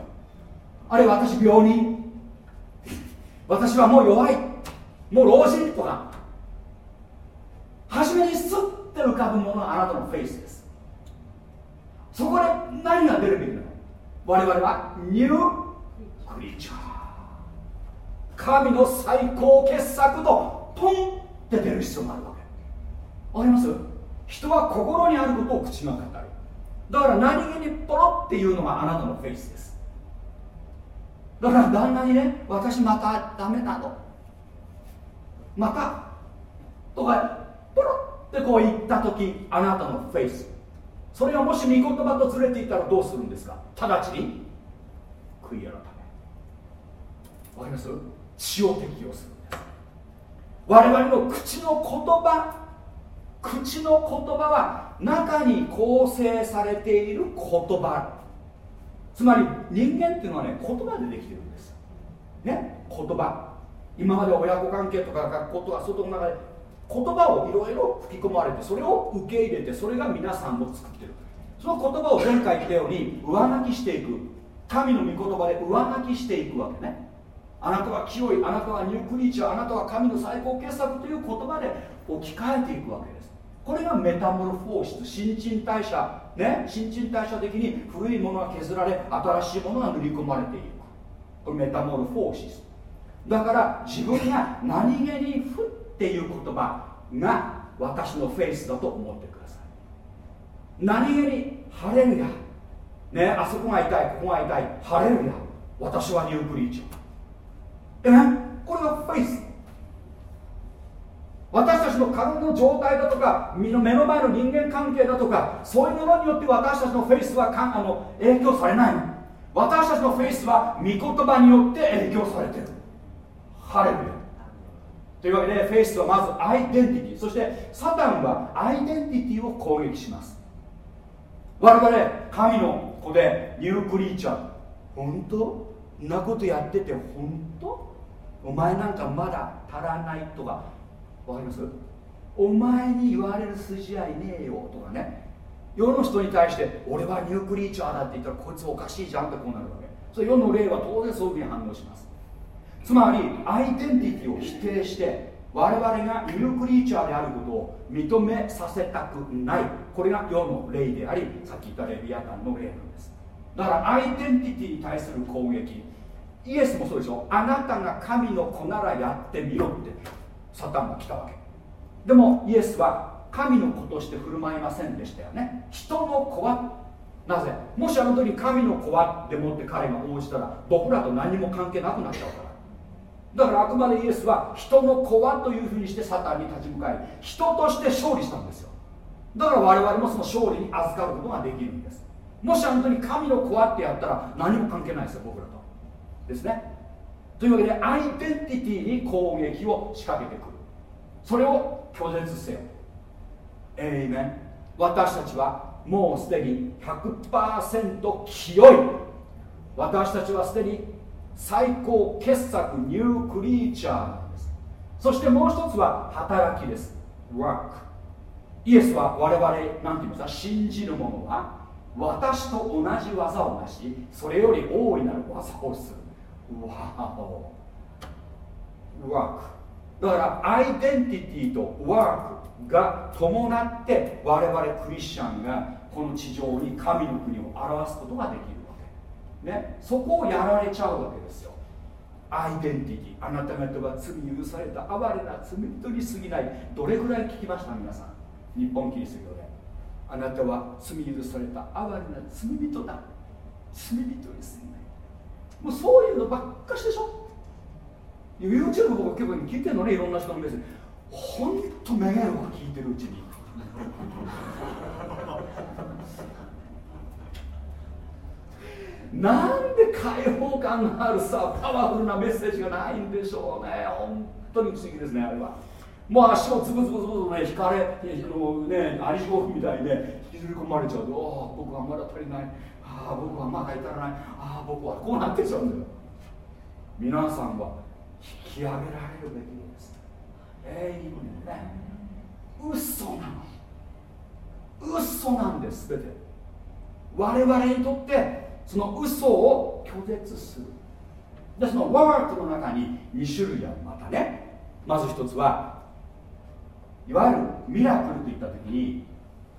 あるいは私病人私はもう弱いもう老人とか初めにスッて浮かぶものはあなたのフェイスです。そこで何が出るべきなの？我々はニュークリーチャー。神の最高傑作とポンって出る必要があるわけ。あります？人は心にあることを口が語る。だから何気にポロっていうのがあなたのフェイスです。だから旦那にね私またダメなの。また。とかポロってこう言った時あなたのフェイスそれがもし御言葉とずれていったらどうするんですか？直ちに。悔い改め。わかります？血を適用するんです。我々の口の言葉口の言葉は中に構成されている言葉。つまり人間っていうのはね言葉でできてるんです。ね？言葉。今まで親子関係とか学校とか外の中で言葉をいろいろ吹き込まれてそれを受け入れてそれが皆さんを作ってる。その言葉を前回言ったように上書きしていく。神の御言葉で上書きしていくわけね。あなたは清いあなたはニュークリーチャーあなたは神の最高傑作という言葉で置き換えていくわけです。これがメタモルフォーシス新陳代謝ね。新陳代謝的に古いものが削られ新しいものが塗り込まれていく。これ metamorphosis。だから自分が何気に「ふ」っっていう言葉が私のフェイスだと思ってください。何気に「晴れるや」ねあそこが痛いここが痛い。晴れるや。私は new creature。え？これがフェイス。私たちの体の状態だとか身の目の前の人間関係だとかそういうものによって私たちのフェイスはかあの影響されない私たちのフェイスは御言葉によって影響されてる。ハレルヤというわけでフェイスはまずアイデンティティそしてサタンはアイデンティティを攻撃します。我々神の子でニュークリーチャー本当？なことやってて本当？お前なんかまだ足らないとかわかります？お前に言われる筋合いねえよとかね。世の人に対して俺はニュークリーチャーだって言ったらこいつおかしいじゃんってこうなるわけ。それ世の霊は当然そういうふうに反応します。つまりアイデンティティを否定して我々がニュークリーチャーであることを認めさせたくない。これが世の霊でありさっき言ったレビアタンの霊なんです。だからアイデンティティに対する攻撃。イエスもそうでしょ。あなたが神の子ならやってみろって。サタンが来たわけ。でもイエスは神の子として振る舞いませんでしたよね。人の子は。なぜ？もしあの時神の子はでもって彼が応じたら僕らと何も関係なくなっちゃうから。だからあくまでイエスは人の子はというふうにしてサタンに立ち向かい人として勝利したんですよ。だから我々もその勝利に預かることができるんです。もしあの時神の子はってやったら何も関係ないですよ僕らと。ですね。というわけでアイデンティティに攻撃を仕掛けてくる。それを拒絶せよ。えいめん私たちはもうすでに100%清い。私たちはすでに最高傑作ニュークリーチャーなんです。そしてもう一つは働きです。ワーク。イエスは我々なんて言いますか？信じる者は私と同じ技をなしそれより大いなる技をする。わおワーク。だからアイデンティティとワークが伴って我々クリスチャンがこの地上に神の国を表すことができる、ね、そこをやられちゃうわけですよ。アイデンティティ。あなた方は罪許された。哀れな罪人に過ぎない。どれぐらい聞きました？皆さん。日本キリスト教で。あなたは罪許された。哀れな罪人だ。罪人に過ぎない。もうそういうのばっかしでしょ。YouTube 僕結構聞いてるのねいろんな人のメッセージ。ほんとめげるわ聞いてるうちに。なんで解放感があるさパワフルなメッセージがないんでしょうね。本当に不思議ですねあれは。もう足をつぶつぶつぶとね引かれあのねアリゴフみたいにね引きずり込まれちゃうとああ僕はまだ足りないああ僕はまだ至らないああ僕はこうなってちゃうんだよ皆さんは引き上げられるべきですえいね嘘なの嘘なんです全て我々にとってその嘘を拒絶する。でそのワークの中に2種類ある。またねまず一つはいわゆるミラクルといった時に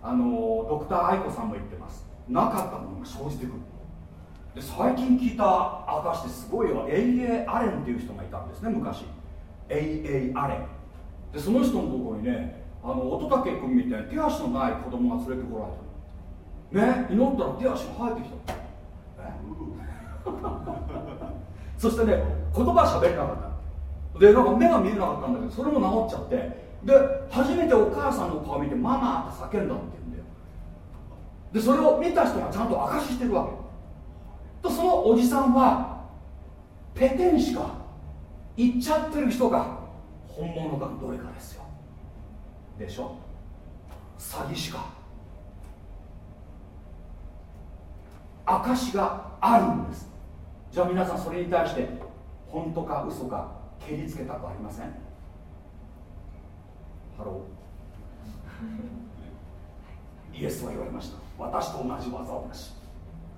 あのドクター愛子さんも言ってます。なかったものが生じてくる。で最近聞いた証ってすごいよ。A.A. アレンっていう人がいたんですね昔。A.A. アレン。でその人のところにねあの乙武君みたいに手足のない子供が連れてこられたね祈ったら手足が生えてきた <laughs> そしてね言葉喋れなかった。でなんか目が見えなかったんだけどそれも治っちゃって。で初めてお母さんの顔見て「ママ」って叫んだって言うんだよ。でそれを見た人がちゃんと証ししてるわけ。とそのおじさんはペテン師か言っちゃってる人が本物かどれかですよ。でしょ？詐欺師か。証があるんです。じゃあ皆さんそれに対して本当か嘘かけりつけたくありません？ Hello。イエスは言われました。私と同じ技をなし。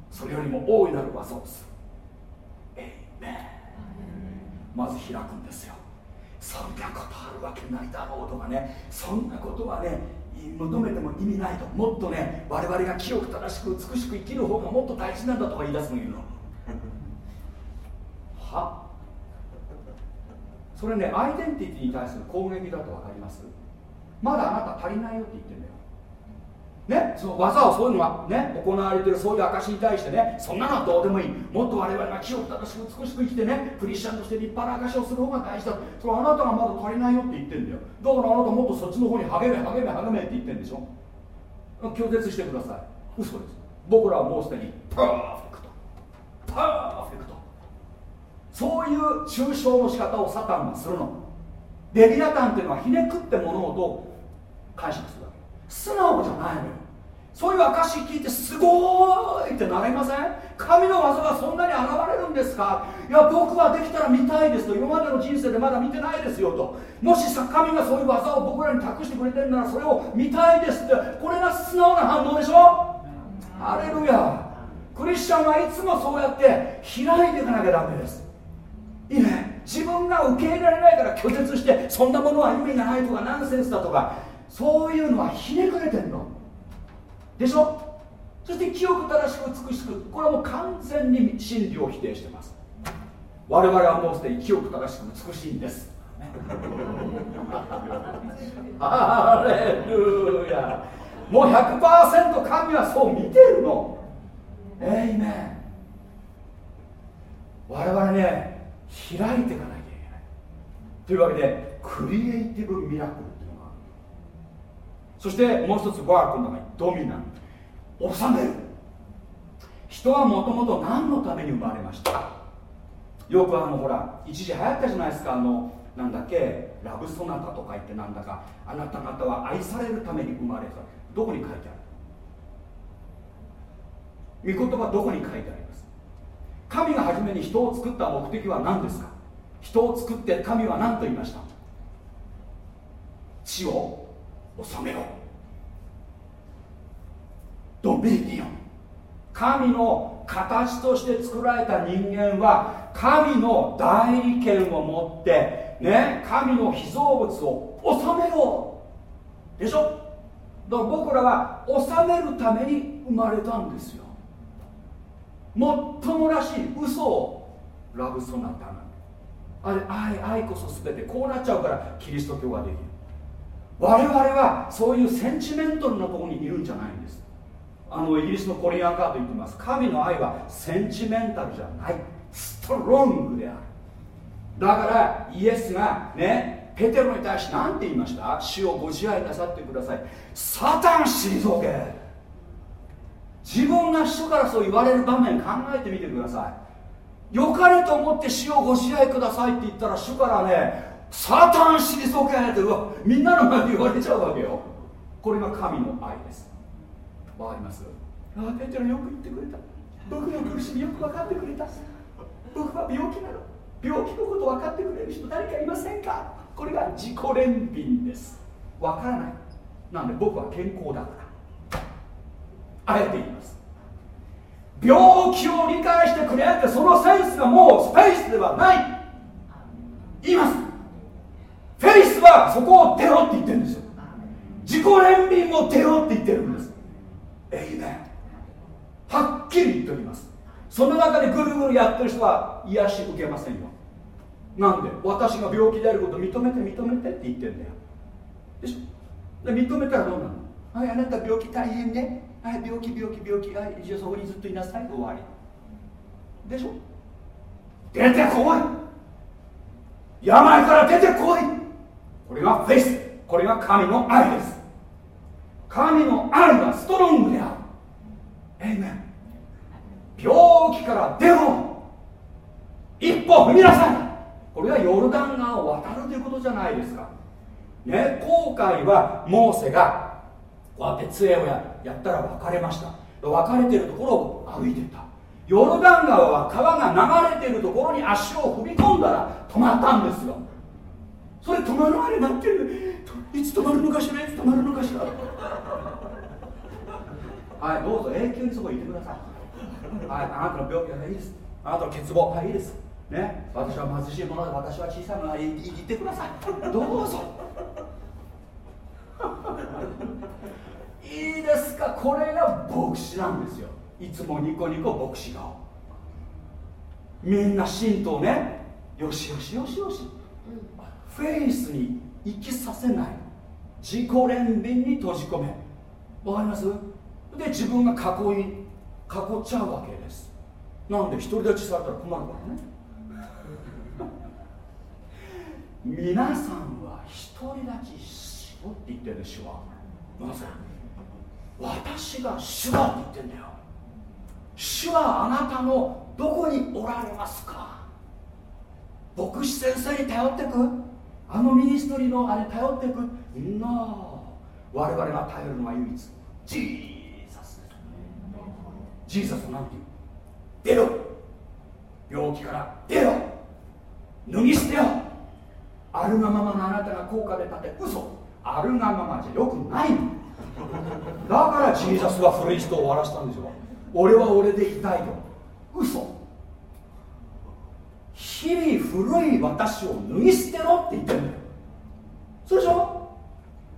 それよりも大いなる技をする。 Amen。まず開くんですよ。そんなことあるわけないだろうとかね。そんなことはね求めても意味ないと。もっとね我々が清く正しく美しく生きる方がもっと大事なんだとか言い出すの言うのはそれねアイデンティティに対する攻撃だと分かります？まだあなた足りないよって言ってんだよ。ね、その技をそういうのがね？行われてるそういう証に対してねそんなのはどうでもいい。もっと我々が清く正しく美しく生きてねクリスチャンとして立派な証をする方が大事だそれあなたがまだ足りないよって言ってんだよ。だからあなたもっとそっちの方に励め励め励めって言ってんでしょ？拒絶してください。嘘です。僕らはもうすでにパーフェクト。パーフェクト。そういう抽象の仕方をサタンがするの。レビアタンっていうのはひねくって物事を解釈する素直じゃないのよ。そういう証聞いてすごいってなれません？神の技がそんなに現れるんですか？いや僕はできたら見たいですと今までの人生でまだ見てないですよと。もしさ神がそういう技を僕らに託してくれてるならそれを見たいですって。これが素直な反応でしょ？ハレルヤクリスチャンはいつもそうやって開いていかなきゃダメですいいね自分が受け入れられないから拒絶してそんなものは意味がないとかナンセンスだとかそういうのはひねくれてんの。でしょ？そして清く正しく美しくこれはもう完全に真理を否定してます。我々はもうすでに清く正しく美しいんです。<laughs> ハレルヤ。もう100%神はそう見てるの。えいめん我々ね開いていかなきゃいけない。というわけでクリエイティブミラクルっていうのがある。そしてもう一つワークの中にドミナント治める。人はもともと何のために生まれました？よくあのほら一時流行ったじゃないですか。あのなんだっけ？ラブソナタとか言ってなんだか。あなた方は愛されるために生まれた。どこに書いてある？御言葉どこに書いてあります？神が初めに人を作った目的は何ですか？人を作って神は何と言いました？地を治めようドミニオン。神の形として作られた人間は神の代理権を持ってね神の被造物を治めようでしょ？だから僕らは治めるために生まれたんですよ。もっともらしい嘘をラブソナタがあれ愛愛こそ全て。こうなっちゃうからキリスト教ができる。我々はそういうセンチメントルなところにいるんじゃないんです。あのイギリスのコリアンカード言ってます。神の愛はセンチメンタルじゃない。ストロングである。だからイエスがねペテロに対して何て言いました？主をご自愛なさってください。サタン退け。自分が主からそう言われる場面考えてみてください。良かれと思って主をご自愛くださいって言ったら主からねサタン退けってうわみんなの前で言われちゃうわけよ。これが神の愛です。わかります？ああペテロよく言ってくれた。僕の苦しみよく分かってくれた。僕は病気なの。病気のこと分かってくれる人誰かいませんか？これが自己憐憫です。分からない。なんで僕は健康だから。あえて言います。病気を理解してくれってそのセンスがもうスペースではない。言います。フェイスはそこを出ろって言ってるんですよ。自己憐憫も出ろって言ってるんです。えいねはっきり言っております。その中でぐるぐるやってる人は癒し受けませんよ。なんで？私が病気であることを認めて認めてって言ってんだよ。でしょ？で認めたらどうなのはいあなた病気大変ね。はい病気病気病気。はいじゃあそこにずっといなさい終わり。でしょ？出てこい。病から出てこい。これがフェイス。これが神の愛です。神の愛はストロングである。エイメン病気から出ろ。一歩踏みなさい。これはヨルダン川を渡るということじゃないですか。ね後悔はモーセがこうやって杖をややったら分かれました。分かれてるところを歩いてった。ヨルダン川は川が流れてるところに足を踏み込んだら止まったんですよ。それ止まるまで待ってるいつ止まるのかしらいつ止まるのかしら。はいどうぞ永久にそこにいてください。はいあなたの病気はいいです。あなたの欠乏。はいいです。ね私は貧しいもので私は小さな言ってください。どうぞ。いいですかこれが牧師なんですよ。いつもニコニコ牧師顔。みんな神道ね。よしよしよしよし。フェイスに生きさせない。自己憐憫に閉じ込め。わかります？で自分が囲い囲っちゃうわけです。なんで？独り立ちされたら困るからね。皆さんは独り立ちしろって言ってるでしょ。なぜ私が主だって言ってんだよ。主はあなたのどこにおられますか？牧師先生に頼ってく？あの ministryのあれ頼ってく？みんな我々が頼るのは唯一。 Jesus Jesusなんて言う？出ろ！病気から出ろ！脱ぎ捨てよ！あるがままのあなたが高価で尊い嘘！あるがままじゃよくないの！だから Jesusは古い人を終わらせたんですよ。俺は俺でいたいと。嘘。日々古い私を脱ぎ捨てろって言ってるんだよ。そうでしょ？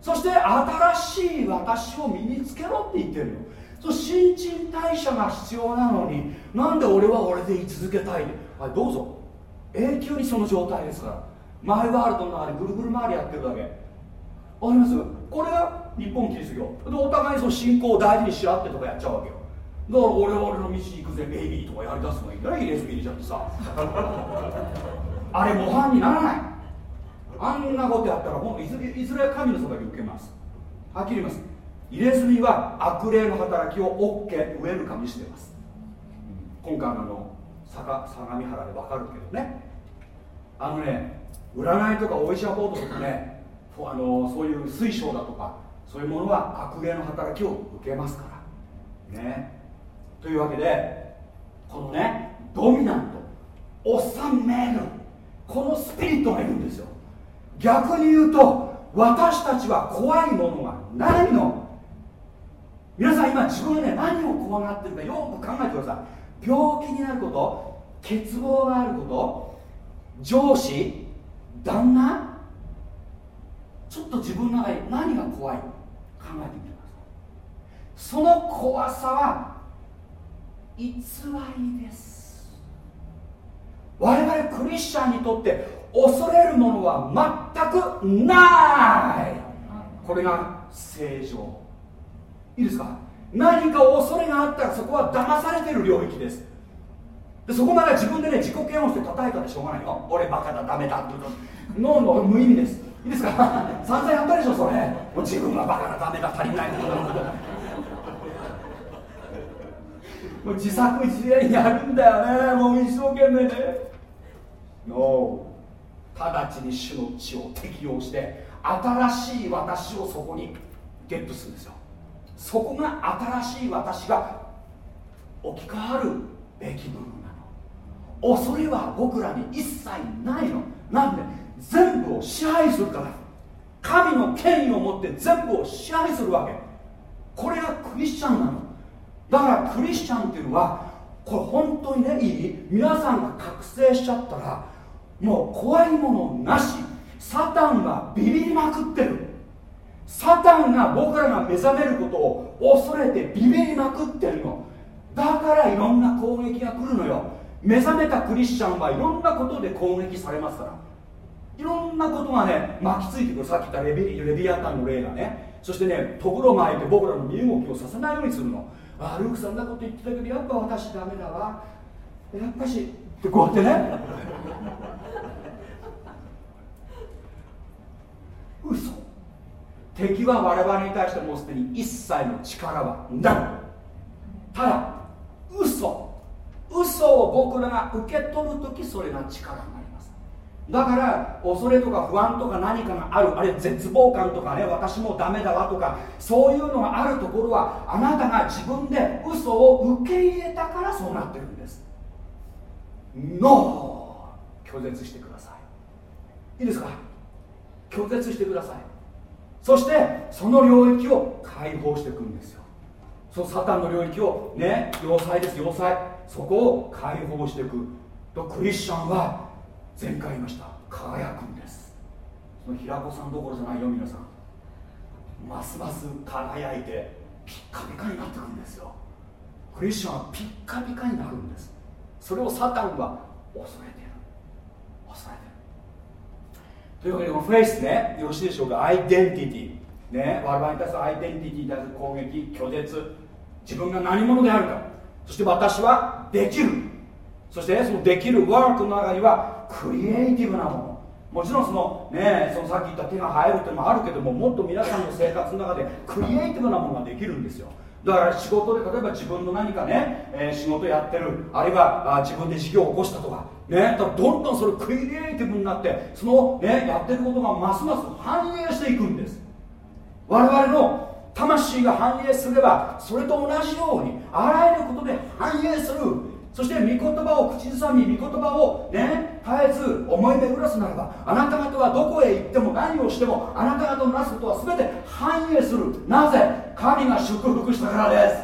そして新しい私を身につけろって言ってるの。そう新陳代謝が必要なのになんで俺は俺で居続けたい？はいどうぞ。永久にその状態ですから。マイワールドの中でぐるぐる回りやってるだけ。わかります？これが日本キリスト教でお互いにその信仰を大事にし合ってとかやっちゃうわけよ。だから俺は俺の道行くぜベイビーとかやりだすのがいいんだよレズビーちゃってさ。あれ模範にならない。あんなことやったらもういずれいずれ神の裁き受けます。はっきり言います。入れ墨は悪霊の働きを OK ウェルカムにしてます。今回のあの相模原で分かるけどね。あのね占いとかお医者ボードとかねあのそういう水晶だとかそういうものは悪霊の働きを受けますから。ね。というわけでこのねドミナント治めるこのスピリットがいるんですよ。逆に言うと私たちは怖いものがないの。皆さん今自分がね何を怖がってるかよく考えてください。病気になること欠乏があること上司旦那ちょっと自分の中で何が怖い考えてみてくださいその怖さは偽りです。我々クリスチャンにとって恐れるものは全くない。これが正常いいですか？何か恐れがあったらそこは騙されてる領域です。でそこまで自分でね自己嫌悪して叩いたってしょうがないよ。俺バカだダメだって言うと。ノーノー無意味ですいいですか？散々やったでしょそれ。もう自分はバカだダメだ足りないもう自作自演やるんだよねもう一生懸命ね。No 直ちに主の血を適用して新しい私をそこにゲットするんですよ。そこが新しい私が置き換わるべき部分なの。恐れは僕らに一切ないの。なんで？全部を支配するから。神の権威を持って全部を支配するわけ。これがクリスチャンなの。だからクリスチャンっていうのはこれ本当にねいい？皆さんが覚醒しちゃったらもう怖いものなし。サタンがビビりまくってる。サタンが僕らが目覚めることを恐れてビビりまくってるの。だからいろんな攻撃が来るのよ。目覚めたクリスチャンはいろんなことで攻撃されますから。いろんなことがね巻きついてくる。さっき言ったレビレビアタンの例がね。そしてねとぐろ巻いて僕らの身動きをさせないようにするの。あルークそんなこと言ってたけどやっぱ私ダメだわ。やっぱしってこうやってね。嘘。敵は我々に対してもうすでに一切の力はない。ただ嘘。嘘を僕らが受け取る時それが力になりますだから恐れとか不安とか何かがある。あるいは絶望感とかね私もダメだわとかそういうのがあるところはあなたが自分で嘘を受け入れたからそうなってるんです。ノー。拒絶してください。いいですか？拒絶してください。そしてその領域を解放していくんですよ。そのサタンの領域をね要塞です要塞。そこを解放していく。とクリスチャンは前回言いました輝くんです。その平子さんどころじゃないよ皆さん。ますます輝いてピッカピカになってくるんですよ。クリスチャンはピッカピカになるんです。それをサタンは恐れてる。恐れてる。というわけでこのフェイスねよろしいでしょうか。アイデンティティね我々に対するアイデンティティに対する攻撃拒絶。自分が何者であるか。そして私はできる。そしてそのできるワークの中にはクリエイティブなもの。もちろんそのねそのさっき言った手が生えるっていうのもあるけどももっと皆さんの生活の中でクリエイティブなものができるんですよ。だから仕事で例えば自分の何かね、えー、仕事やってる。あるいはあ自分で事業を起こしたとか。ねだかどんどんそれクリエイティブになってそのねやってることがますます反映していくんです。我々の魂が反映すればそれと同じようにあらゆることで反映する。そして御言葉を口ずさみ御言葉をね絶えず思い巡らすならばあなた方はどこへ行っても何をしてもあなた方のなすことは全て反映する。なぜ神が祝福したからです。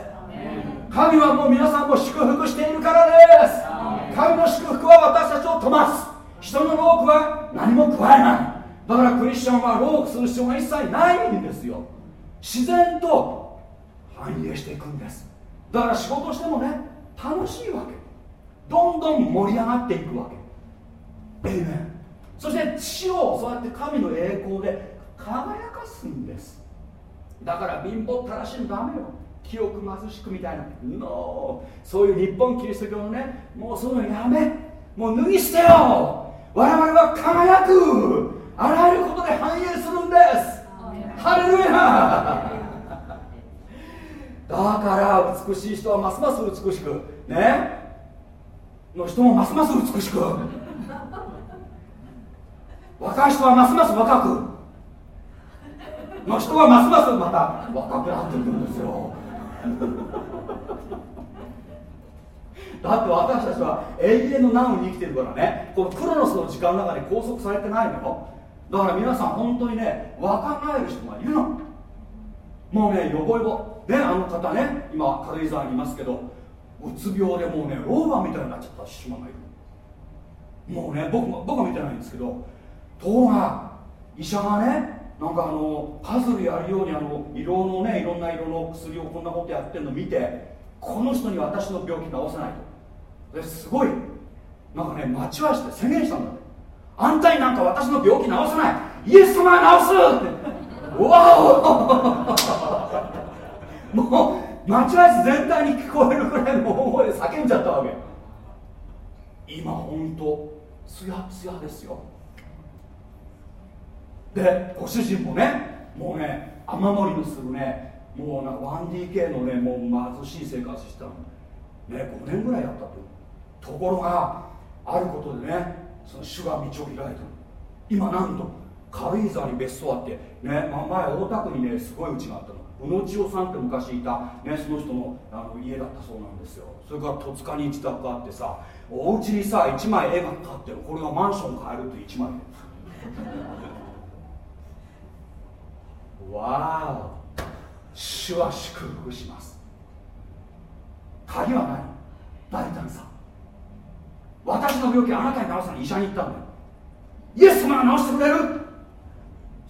神はもう皆さんも祝福しているからです。神の祝福は私たちを飛ます。人のロークは何も加えない。だからクリスチャンはロークする必要が一切ないんですよ。自然と反映していくんです。だから仕事してもね楽しいわけどんどん盛り上がっていくわけ。えいめそして地をそうやって神の栄光で輝かすんです。だから貧乏たらしいのダメよ。清く貧しくみたいな。のそういう日本キリスト教のねもうそのやめ。もう脱ぎ捨てよ我々は輝く。あらゆることで繁栄するんです。ハレルヤ。だから美しい人はますます美しくねの人もますます美しく。若い人はますます若く。の人はますますまた若くなっていくんですよ。だって私たちは永遠の難に生きてるからね。このクロノスの時間の中で拘束されてないのよ。だから皆さん本当にね若返る人がいるの。もうねよぼよぼ。ねあの方ね今軽井沢にいますけど。うつ病でもうね老婆みたいになっちゃった島がいるもうね僕も僕は見てないんですけどところが医者がねなんかあのパズルやるようにあの色のねいろんな色の薬をこんなことやってるの見てこの人に私の病気治せないと。ですごいなんかね待ち合わせて宣言したんだって。あんたになんか私の病気治せない。イエス様が治すって。わお。<laughs> もう待ち合わせ全体に聞こえるくらいの大声で叫んじゃったわけ。今ほんとツヤツヤですよ。でご主人もねもうね雨漏りのするねもうなんか 1DK のねもう貧しい生活してたの。ね5年ぐらいやったとところがあることでねその主が道を開いたの。今なんと軽井沢に別荘あってね、まあ、前大田区にねすごい家があったの。宇野千代さんって昔いた、ね、その人のあの家だったそうなんですよ。それから戸塚に自宅があってさお家にさ1枚絵が描ってる。これがマンション買えるって1枚わー主は祝福します。鍵は何大胆さ私の病気あなたに治すのに医者に行ったんだよ。イエス様が治してくれる。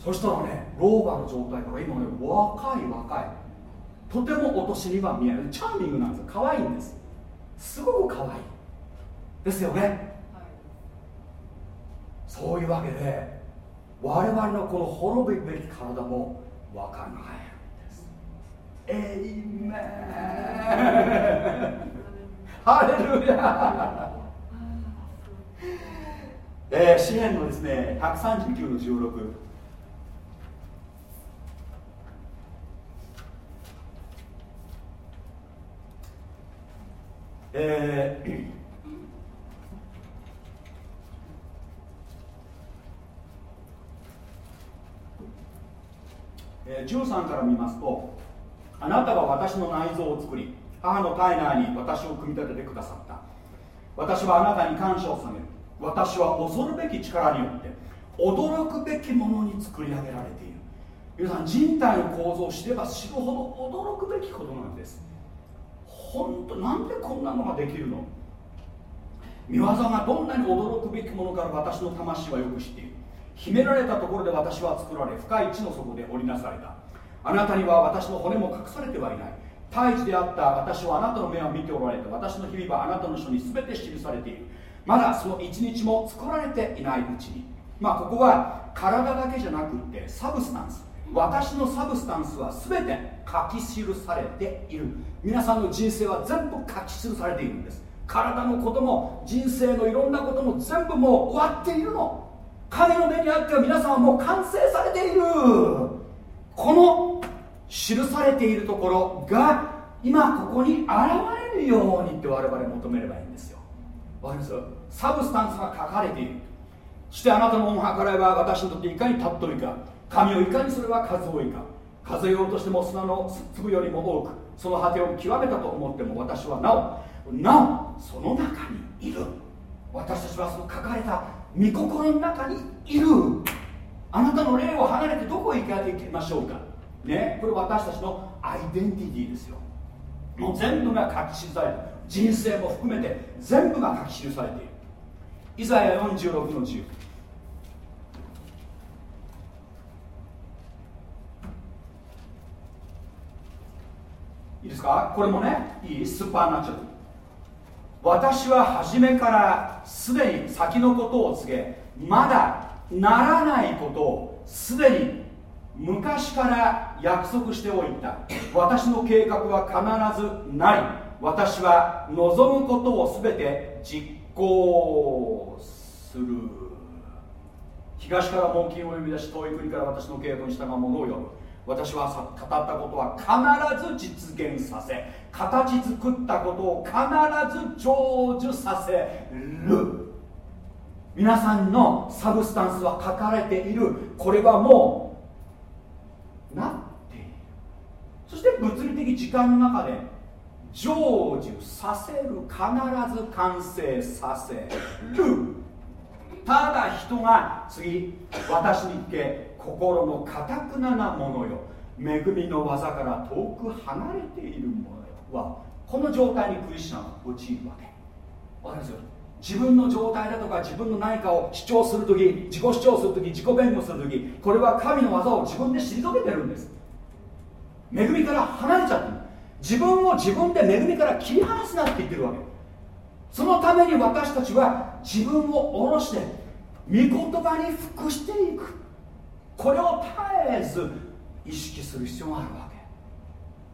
そしたらね老婆の状態から今ね若い若いとてもお年には見えないチャーミングなんです。よ可愛いんです。すごく可愛い。ですよね、はい、そういうわけで我々のこの滅ぶべき体も若返るんです。エイメン。ハレルヤえー、支援のですね139の16えー、えー、13から見ますとあなたは私の内臓を作り母の体内に私を組み立ててくださった。私はあなたに感謝をさめる。私は恐るべき力によって驚くべきものに作り上げられている。皆さん人体の構造を知れば知るほど驚くべきことなんです。本当なんでこんなのができるの？御業がどんなに驚くべきものから私の魂はよく知っている。秘められたところで私は作られ深い地の底で織りなされた。あなたには私の骨も隠されてはいない。胎児であった私はあなたの目を見ておられて私の日々はあなたの書に全て記されている。まだその一日も作られていないうちに。まあここは体だけじゃなくってサブスタンス。私のサブスタンスは全て書き記されている。皆さんの人生は全部書き記されているんです。体のことも人生のいろんなことも全部もう終わっているの。神の目にあっては皆さんはもう完成されている。この記されているところが今ここに現れるようにって我々求めればいいんですよ。わかります？サブスタンスが書かれている。そしてあなたの恩計らいは私にとっていかに尊いか。神をいかにそれは数多いか。数えようとしても砂の粒よりも多く。その果てを極めたと思っても私はなおなおその中にいる。私たちはその書かれた御心の中にいる。あなたの霊を離れてどこへ行かきましょうか。ねこれ私たちのアイデンティティですよ。もう全部が書き記されて人生も含めて全部が書き記されている。イザヤ46の10いいですか？これもねいいスーパーナチュラル私は初めからすでに先のことを告げまだならないことをすでに昔から約束しておいた。私の計画は必ずなり私は望むことを全て実行する。東から猛禽を呼び出し遠い国から私の計画に従う者を呼ぶ。私は語ったことは必ず実現させ形作ったことを必ず成就させる。皆さんのサブスタンスは書かれている。これはもうなっている。そして物理的時間の中で成就させる必ず完成させる。ただ人が次私に言って心のかたくななものよ。恵みの技から遠く離れているものよ。はこの状態にクリスチャンは陥るわけ。わかりますよ。自分の状態だとか自分の何かを主張するとき自己主張するとき自己弁護するときこれは神の技を自分で退けてるんです。恵みから離れちゃってる。自分を自分で恵みから切り離すなって言ってるわけ。そのために私たちは自分を下ろして御言葉に服していく。これを絶えず意識する必要があるわ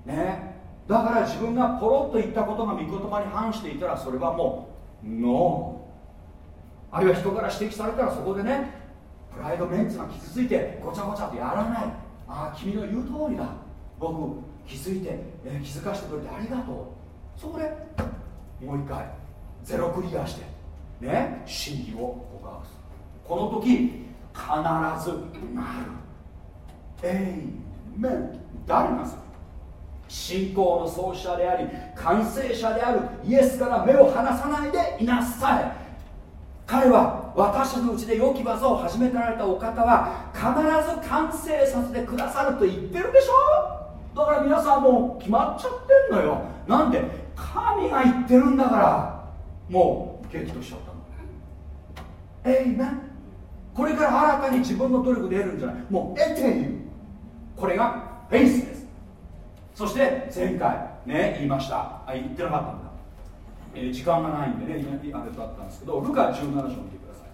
け。ね。だから自分がポロッと言ったことが御言葉に反していたらそれはもうノーあるいは人から指摘されたらそこでねプライドメンツが傷ついてごちゃごちゃとやらない。ああ君の言う通りだ。僕気づいて、え、気づかせてくれてありがとう。そこでもう一回ゼロクリアしてね。真理を告白する。この時必ずなる。エイメン。誰がする信仰の創始者であり完成者であるイエスから目を離さないでいなさい。彼は私のうちで良き技を始められたお方は必ず完成させてくださると言ってるでしょ？だから皆さんもう決まっちゃってんのよ。なんで？神が言ってるんだから。もうゲットしちゃったの。えいめこれから新たに自分の努力で得るんじゃない。もう得ている。これがフェイスです。そして前回ね言いました。あ言ってなかったんだ、えー、時間がないんでね今あれだったんですけどルカ17章見てくださ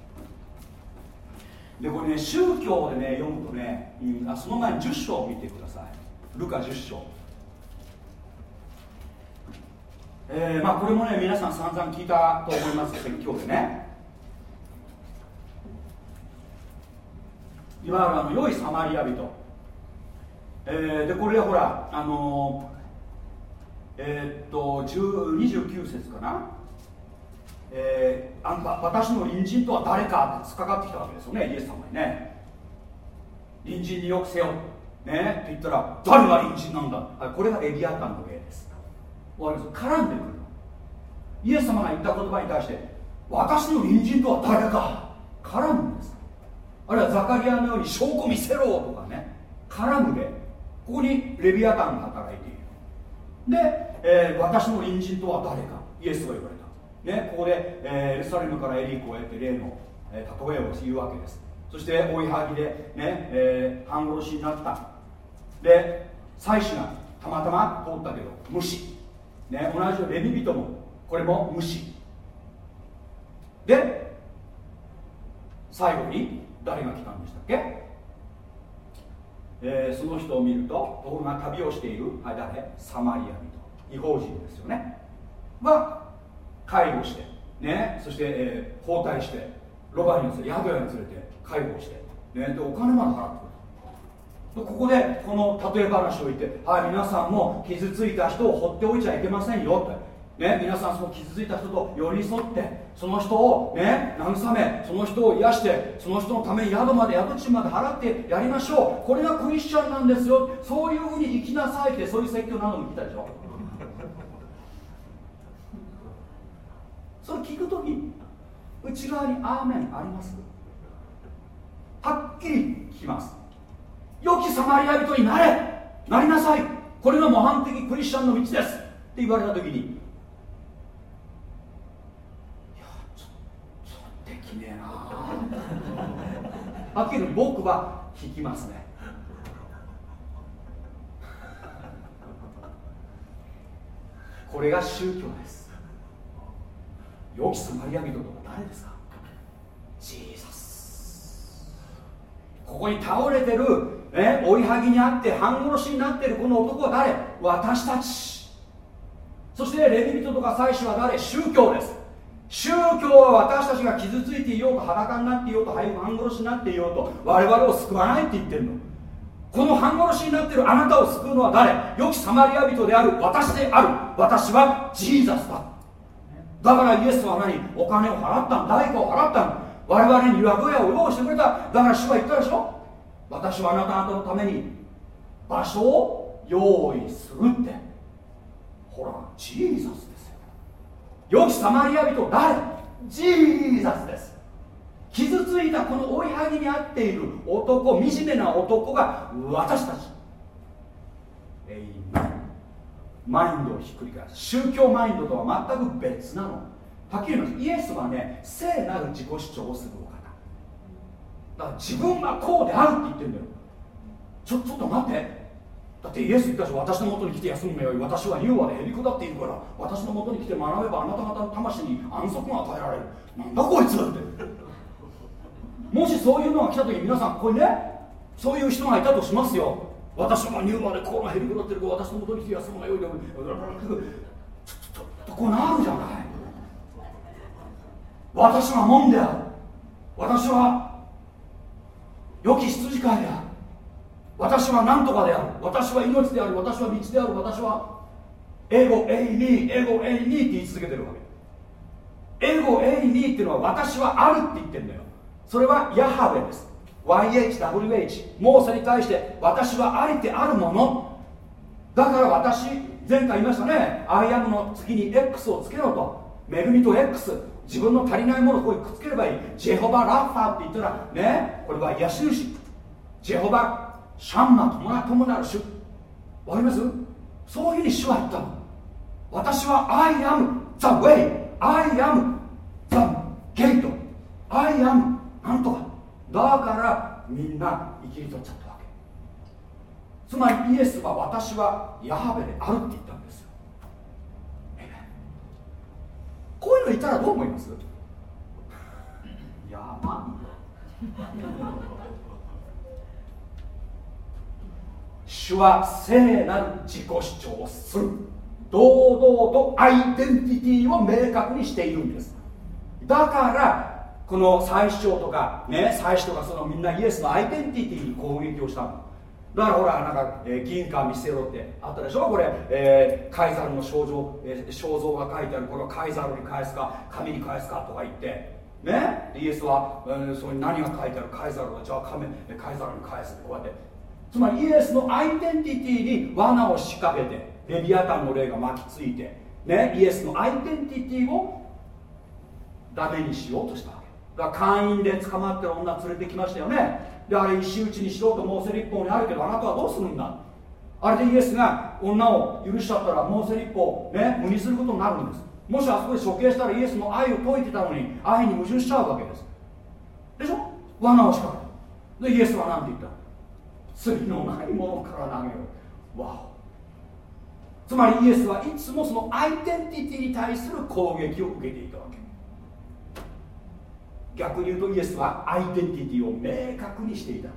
い。でこれね宗教でね読むとね、うん、あその前に10章を見てください。ルカ10章。えー、まあこれもね皆さん散々聞いたと思います説教でね。いわゆるあの良いサマリア人。えー、でこれほらあのー、えー、っと29節かな、えー、あんた私の隣人とは誰かって突っかかってきたわけですよね。イエス様にね。隣人によくせよ。ね。って言ったら誰が隣人なんだ。これがエビアタンの例です。わかります？絡んでくるイエス様が言った言葉に対して私の隣人とは誰か。絡むんです。あるいはザカリアのように証拠見せろとかね絡むで。ここにレビアタンが働いている。で、えー、私の隣人とは誰か。イエスが言われた、ね、ここで、えー、エルサレムからエリコへって例の、えー、例えを言うわけです。そして追いはぎでね、えー、半殺しになった。で妻子がたまたま通ったけど無視、ね、同じレビ人もこれも無視。で最後に誰が来たんでしたっけ？えー、その人を見るとところが旅をしている、はい、誰？サマリア人違法人ですよね。は介護して、ね、そして、えー、包帯してロバに乗せて宿屋に連れて介護して、ね、でお金まで払ってくるここでこの例え話を言って、はい、皆さんも傷ついた人を放っておいちゃいけませんよって。ね、皆さんその傷ついた人と寄り添ってその人をね慰めその人を癒してその人のために宿まで宿賃まで払ってやりましょう。これがクリスチャンなんですよ。そういうふうに生きなさいってそういう説教なども言ったでしょ。それ聞くとき内側にアーメンあります？はっきり聞きます。良きサマリア人になれ！なりなさい！これが模範的クリスチャンの道です！って言われた時にいやちょちょっとできねえな。はっきり僕は引きますね。<laughs> これが宗教です。良きサマリア人とは誰ですか？ジーザス。ここに倒れてる、ね、追いはぎにあって半殺しになってるこの男は誰？私たち。そしてレビ人とか祭司は誰？宗教です。宗教は私たちが傷ついていようと裸になっていようと半殺しになっていようと我々を救わないって言ってるの。この半殺しになってるあなたを救うのは誰？良きサマリア人である私である。私はジーザスだ。だからイエスは何？お金を払ったん代価を払ったん我々に楽屋を用意してくれた。だから主は言ったでしょ？私はあなた方のために場所を用意するって。ほらジーザス。良きサマリア人誰？ジーザスです。傷ついたこの追いはぎに合っている男惨めな男が私たち。エイメンマインドをひっくり返す宗教マインドとは全く別なの。はっきり言います。イエスはね聖なる自己主張をするお方。だから自分がこうであるって言ってるんだよ。ちょちょっと待って。だってイエス言ったし私のもとに来て休むよい。私は優和でへりくだっているから私のもとに来て学べばあなた方の魂に安息が与えられる。なんだこいつって。もしそういうのが来た時皆さんこれねそういう人がいたとしますよ。私は乳までこうがへりくだってるから私のもとに来て休むがよいちょっとこうなるじゃない。私は門である。私は良き羊飼いである。私は何とかである。私は命である私は道である。私はエゴエイニーエゴエイニーって言い続けてるわけ。エゴエイニーっていうのは私はあるって言ってるんだよ。それはヤハベです。YHWH モーセに対して私はありてあるもの。だから私前回言いましたね。アイアムの次に X をつけろと。恵みと X 自分の足りないものをここにくっつければいい。ジェホバ・ラッファーって言ったらねこれは癒し主ジェホバ・シャンマ友伴う主。わかります？そういうふうに主は言ったの。私は I am the way I am the gate I am なんとか。だからみんな生きり取っちゃったわけ。つまりイエスは私はヤハベであるって言ったんですよ。こういうの言ったらどう思います？や <laughs> ば主は聖なる自己主張をする。堂々とアイデンティティを明確にしているんです。だからこの最主張とかね最主とかそのみんなイエスのアイデンティティに攻撃をしたの。だからほらなんか、えー、銀貨見せろってあったでしょ？これ、えー、カイザルの肖像、えー、肖像が書いてあるこれはカイザルに返すか紙に返すかとか言って。ね？イエスは、えー、それに何が書いてある？カイザルはじゃあカイザルに返すってこうやってつまりイエスのアイデンティティに罠を仕掛けてレビアタンの霊が巻きついて、ね、イエスのアイデンティティをダメにしようとしたわけ。だから会員で捕まってる女連れてきましたよね。であれ石打ちにしろとモーセ立法にあるけどあなたはどうするんだ。あれでイエスが女を許しちゃったらモーセ立法ね無にすることになるんです。もしあそこで処刑したらイエスの愛を説いてたのに愛に矛盾しちゃうわけです。でしょ？罠を仕掛けたでイエスは何て言った？罪のないものから投げよう。わお。つまりイエスはいつもそのアイデンティティに対する攻撃を受けていたわけ。逆に言うとイエスはアイデンティティを明確にしていた。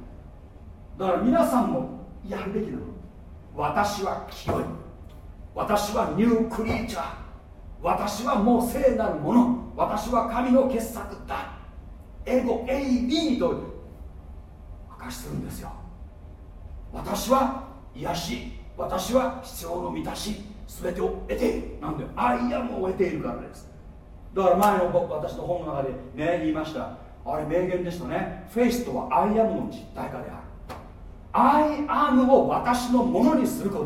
だから皆さんもやるべきなの。私は清い。私はニュークリーチャー。私はもう聖なるもの。私は神の傑作だ。 ego eimi と証しするんですよ。私は癒し私は必要の満たし全てを得ている。なんで I am を得ているからです。だから前の私の本の中でね言いました。あれ名言でしたね。フェイスとはアイアムの実体化である。 I am を私のものにするこ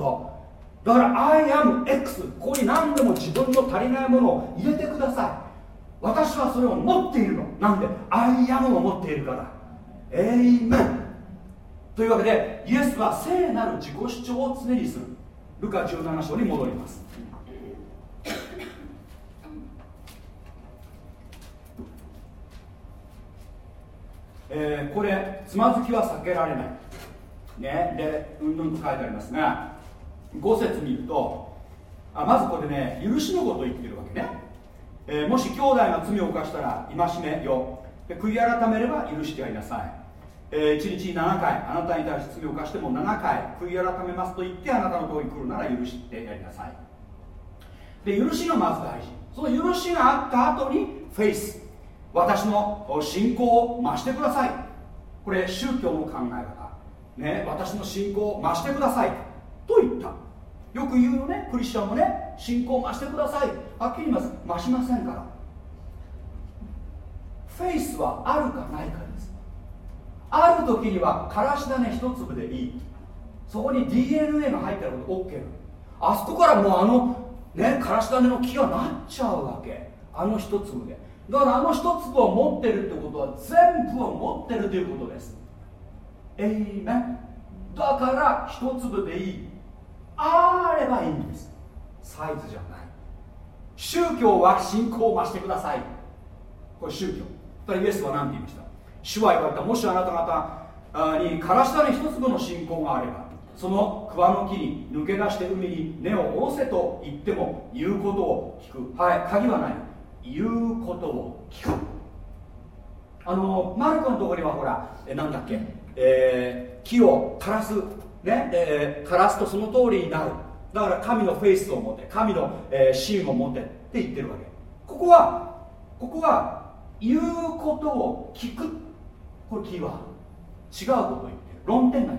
と。だからアイアム X ここに何でも自分の足りないものを入れてください。私はそれを持っているの。なんで I am を持っているから。 Amen。というわけでイエスは聖なる自己主張を常にする。ルカ17章に戻ります。えー、これつまずきは避けられない。ねでうんぬんと書いてありますが5節見るとあまずこれね許しのことを言ってるわけね、えー、もし兄弟が罪を犯したら戒めよ。で悔い改めれば許してやりなさい、えー、1日7回あなたに対して罪を犯しても7回悔い改めますと言ってあなたの通り来るなら許してやりなさい。で許しがまず大事。その許しがあった後にフェイス。私の信仰を増してください。これ宗教の考え方。ね私の信仰を増してください。と言った。よく言うよねクリスチャンもね。信仰を増してください。はっきり言います。増しませんから。フェイスはあるかないかです。ある時にはからし種一粒でいい。そこに DNA が入ってること OK あそこからもうあのねからし種の木がなっちゃうわけ。あの一粒で。だからあの一粒を持ってるってことは全部を持ってるということです。えいめだから一粒でいい。あればいいんです。サイズじゃない。宗教は信仰を増してください。これ宗教。だイエスは何て言いました？主は言われた。もしあなた方にからしたに一粒の信仰があればその桑の木に抜け出して海に根を下ろせと言っても言うことを聞く。はい鍵はない。言うことを聞く。あのマルコのところにはほらえなんだっけ、えー、木を枯らす。ねえ、枯らすとその通りになる。だから神のフェイスを持って。神の、えー、シーンを持ってって言ってるわけ。ここはここは言うことを聞く。これキーワー違うこと言ってる。論点が違う。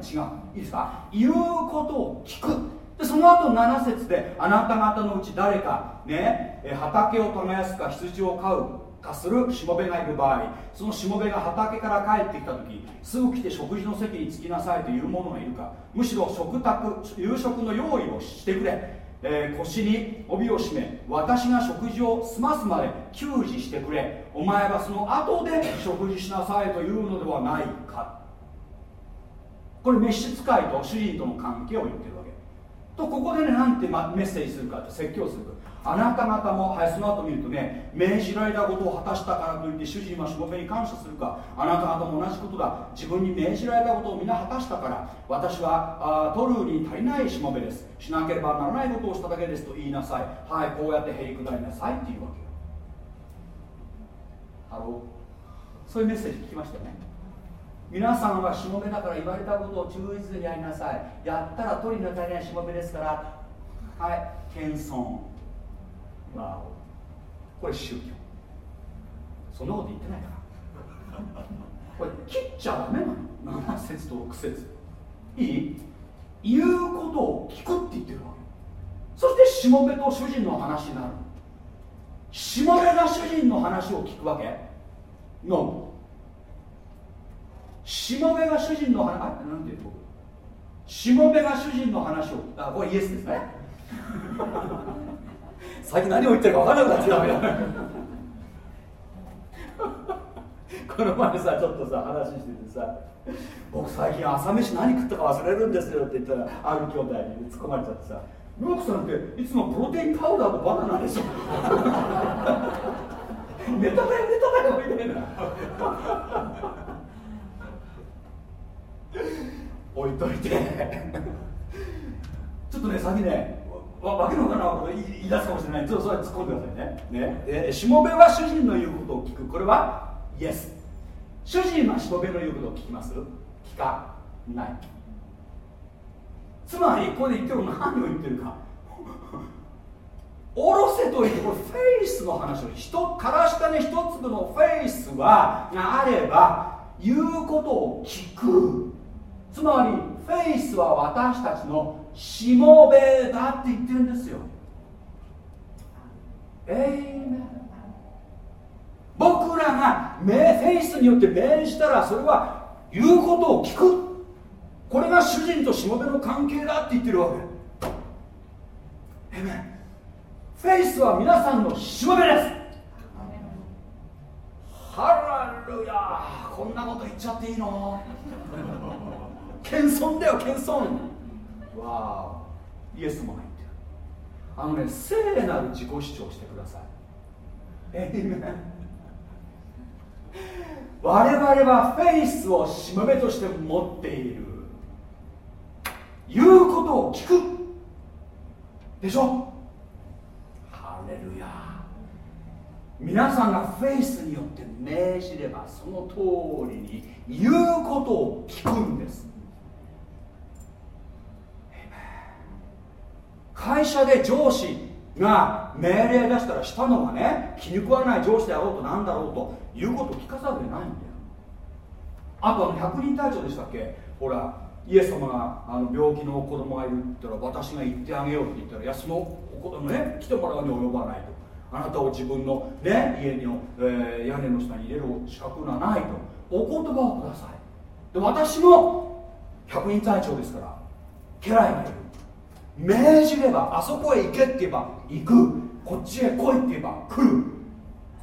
いいですか？言うことを聞く。でその後7節であなた方のうち誰かね畑を耕すか羊を飼うかするしもべがいる場合そのしもべが畑から帰ってきた時すぐ来て食事の席に着きなさいという者がいるかむしろ食卓夕食の用意をしてくれ、えー、腰に帯を締め私が食事を済ますまで給仕してくれ。お前はその後で食事しなさいというのではないか。これ召使いと主人との関係を言ってるわけ。とここでねなんてメッセージするかって説教するかあなた方も、はい、その後見るとね命じられたことを果たしたからといって主人はしもべに感謝するかあなた方も同じことだ。自分に命じられたことを皆果たしたから私はあトルーに足りないしもべです。しなければならないことをしただけですと言いなさい。はいこうやってへりくだりなさいっていうわけよ。Hello。そういうメッセージ聞きましたよね。皆さんはしもべだから言われたことを忠実にやりなさい。やったら取るに足りないしもべですから。はい謙遜。 Wow これ宗教。そんなこと言ってないから。<laughs> これ切っちゃダメなの。7節と6節いい？言うことを聞くって言ってるわけ。そしてしもべと主人の話になる。しもべが主人の話を聞くわけ。のしもべが主人の話あなんていうの？しもべが主人の話をあこれイエスですね。最近何を言ってるか分からなくなってきたわけだ <laughs> この前さちょっとさ話しててさ僕最近朝飯何食ったか忘れるんですよって言ったらある兄弟に突っ込まれちゃってさルークさんっていつもプロテインパウダーとバナナでしょ。<laughs> ネタだよネタだよみたいな。置いといて。ちょっとね先ねわけのかなこと言い出すかもしれない。ちょっとそれ突っ込んでくださいね。ね。えしもべは主人の言うことを聞く。これはイエス主人はしもべの言うことを聞きます？聞かない。つまりここで言ってる何を言ってるか。<laughs> おろせと言ってこれ faith の話をからし種一粒の faith はがあれば言うことを聞く。つまりフェイスは私たちのしもべだって言ってるんですよ。えい僕らがフェイスによって命じたらそれは言うことを聞く。これが主人としもべの関係だって言ってるわけ。えめフェイスは皆さんのしもべです。ハラルヤこんなこと言っちゃっていいの？<laughs> 謙遜だよ謙遜。わあイエス様が言ってる。あのね聖なる自己主張してください。えいめ我々はフェイスをしもべとして持っている。言うことを聞く。でしょ？ハレルヤ。皆さんがフェイスによって命じればその通りに言うことを聞くんです。会社で上司が命令出したらしたのがね気に食わない上司であろうとなんだろうということを聞かざるを得ないんだよ。あとあの百人隊長でしたっけ？ほらイエス様があの病気の子供がいるって言ったら私が行ってあげようって言ったらいやその子供ね来てもらうに及ばないと。あなたを自分の、ね、家の、えー、屋根の下に入れる資格がないと。お言葉をください。で私も百人隊長ですから家来がいる。命じればあそこへ行けって言えば行く。こっちへ来いって言えば来る。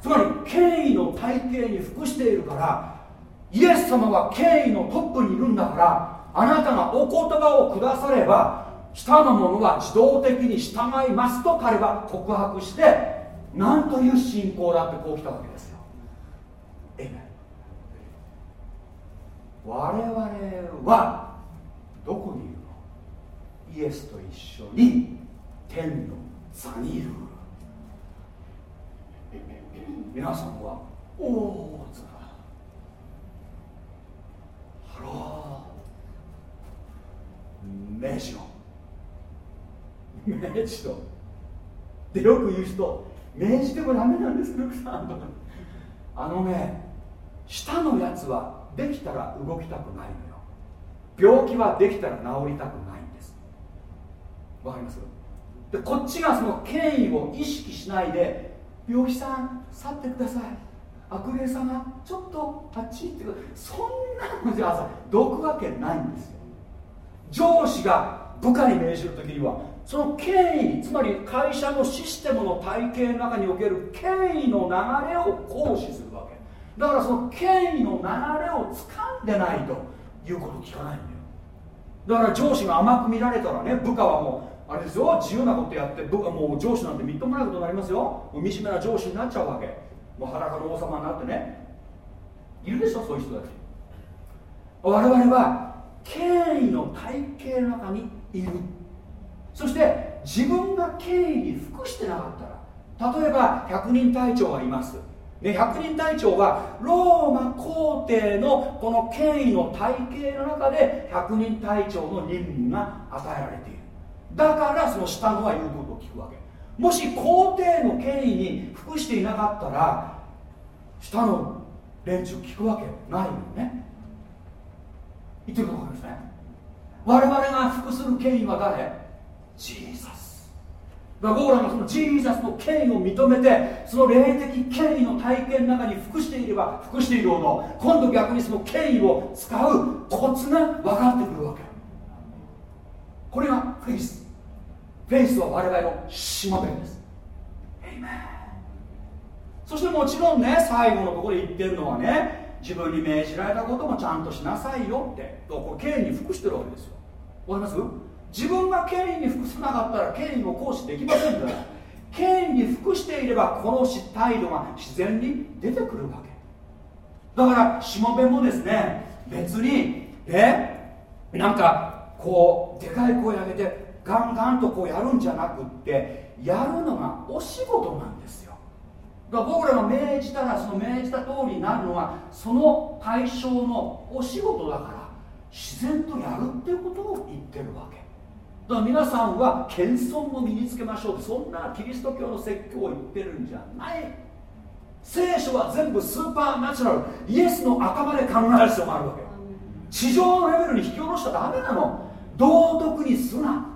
つまり権威の体系に服しているからイエス様は権威のトップにいるんだからあなたがお言葉をくだされば下の者は自動的に従いますと彼は告白して何という信仰だってこう来たわけですよ。え我々はどこにいる？イエスと一緒に天の座にいる。皆さんはおおつハロー。命じろ命じろでよく言う人命じてもダメなんですルクさん。あのね下のやつはできたら動きたくないのよ。病気はできたら治りたくない。わかります？でこっちがその権威を意識しないで病気さん去ってください。悪霊様ちょっとあっち行ってください。そんなのじゃどくわけないんですよ。上司が部下に命じる時にはその権威つまり会社のシステムの体系の中における権威の流れを行使するわけ。だからその権威の流れを掴んでないということ聞かないんだよ。だから上司が甘く見られたらね部下はもうあれですよ自由なことやって部下もう上司なんてみっともないことになりますよ。もう惨めな上司になっちゃうわけ。もう裸の王様になってね。いるでしょそういう人たち。我々は権威の体系の中にいる。そして自分が権威に服してなかったら例えば100人隊長がいます。ね、100人隊長はローマ皇帝のこの権威の体系の中で100人隊長の任務が与えられている。だからその下のは言うことを聞くわけ。もし皇帝の権威に服していなかったら下の連中聞くわけないよね。言ってるところですね。我々が服する権威は誰？ジーザス。だから僕らがその Jesus の権威を認めてその霊的権威の体験の中に服していれば服しているほど今度逆にその権威を使うコツが分かってくるわけ。これがフェイス。フェイスは我々のしもべです。そしてもちろんね最後のところで言ってるのはね自分に命じられたこともちゃんとしなさいよってこれ権威に服してるわけですよ。わかります？自分が権威に服さなかったら権威を行使できませんから。権威に服していればこの態度が自然に出てくるわけ。だからしもべもですね別にえなんかこうでかい声上げてガンガンとこうやるんじゃなくってやるのがお仕事なんですよ。だから僕らが命じたらその命じた通りになるのはその対象のお仕事だから自然とやるっていうことを言ってるわけ。だから皆さんは謙遜を身につけましょうそんなキリスト教の説教を言ってるんじゃない。聖書は全部スーパーナチュラル。イエスの頭で考える必要があるわけよ。地上のレベルに引き下ろしちゃダメなの。道徳にすな。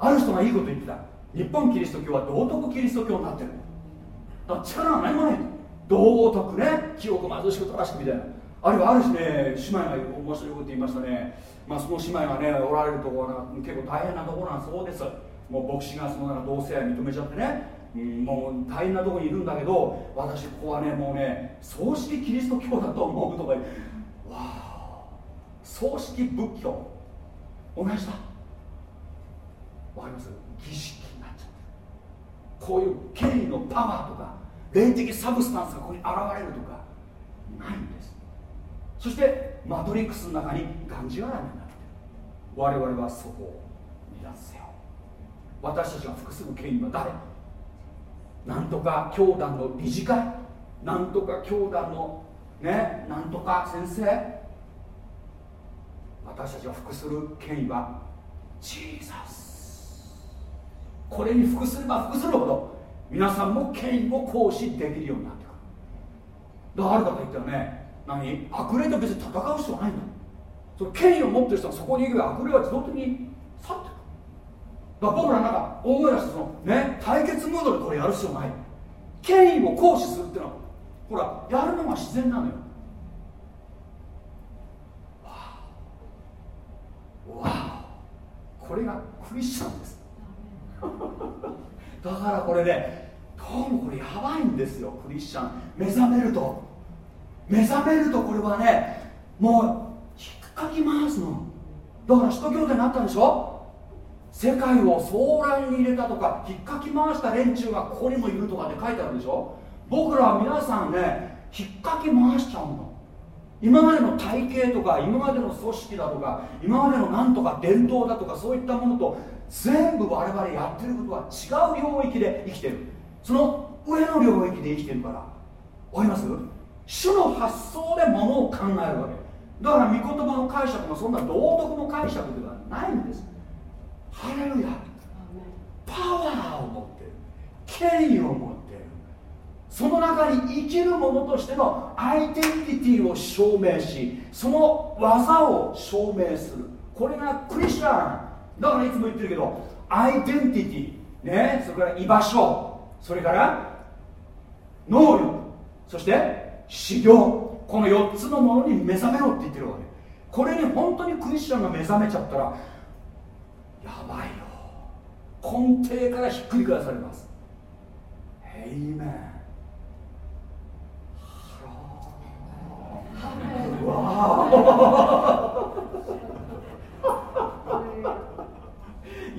ある人がいいこと言ってた。日本キリスト教は道徳キリスト教になってる。だから力が何もない道徳ね。記憶貧しく正しくみたいな。あるいはあるしね姉妹が面白いこと言いましたね。まあ、その姉妹がねおられるところが結構大変なところなんそうです。もう牧師がそのなんか同性愛認めちゃってね。もう大変なところにいるんだけど私ここはねもうね葬式キリスト教だと思うとかわあ葬式仏教。同じだわかります？儀式になっちゃうこういう権威のパワーとか霊的サブスタンスがここに現れるとかないんです。そしてマトリックスの中にがんじがらめになってる我々はそこを乱せよ。私たちが服する権威は誰？なんとか教団の理事会？なんとか教団のねなんとか先生？私たちが服する権威はジーザスこれに服すれば服するほど皆さんも権威を行使できるようになってくる。だからある方言ったよね。何？悪霊と別に戦う必要ないんだ。その権威を持ってる人はそこに行けば悪霊は自動的に去ってくる。だから僕らなんか大声出してそのね対決ムードでこれやる必要ない。権威を行使するっていうのはほらやるのが自然なのよ。わあ。これがクリスチャンです。<laughs> だからこれねどうもこれやばいんですよクリスチャン。目覚めると。目覚めるとこれはねもう引っかき回すの。だから首都教でなったんでしょ？世界を騒乱に入れたとか引っかき回した連中がここにもいるとかって書いてあるでしょ？僕らは皆さんね引っかき回しちゃうの。今までの体系とか今までの組織だとか今までのなんとか伝統だとかそういったものと全部我々やってることは違う領域で生きてる。その上の領域で生きてるから。わかります？主の発想でものを考えるわけ。だから御言葉の解釈もそんな道徳の解釈ではないんです。ハレルヤ。パワーを持ってる。権威を持ってる。その中に生きる者としてのアイデンティティを証明しその技を証明する。これがクリスチャン。だからいつも言ってるけどアイデンティティねそれから居場所それから能力そして修行この4つのものに目覚めろって言ってるわけ。これに本当にクリスチャンが目覚めちゃったらやばいよ。根底からひっくり返されます。ヘイメン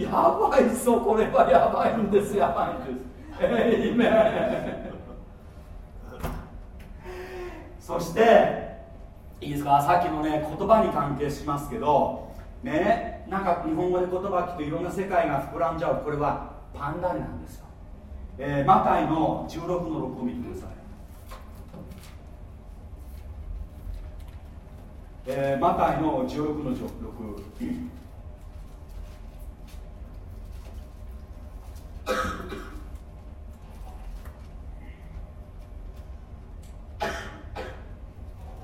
やばいぞこれはやばいんですやばいんです。えいめそしていいですか？さっきのね言葉に関係しますけどねなんか日本語で言葉聞くといろんな世界が膨らんじゃうこれはパンダネなんですよ、えー、マタイの16の6を見てください。えー、マタイの16の6、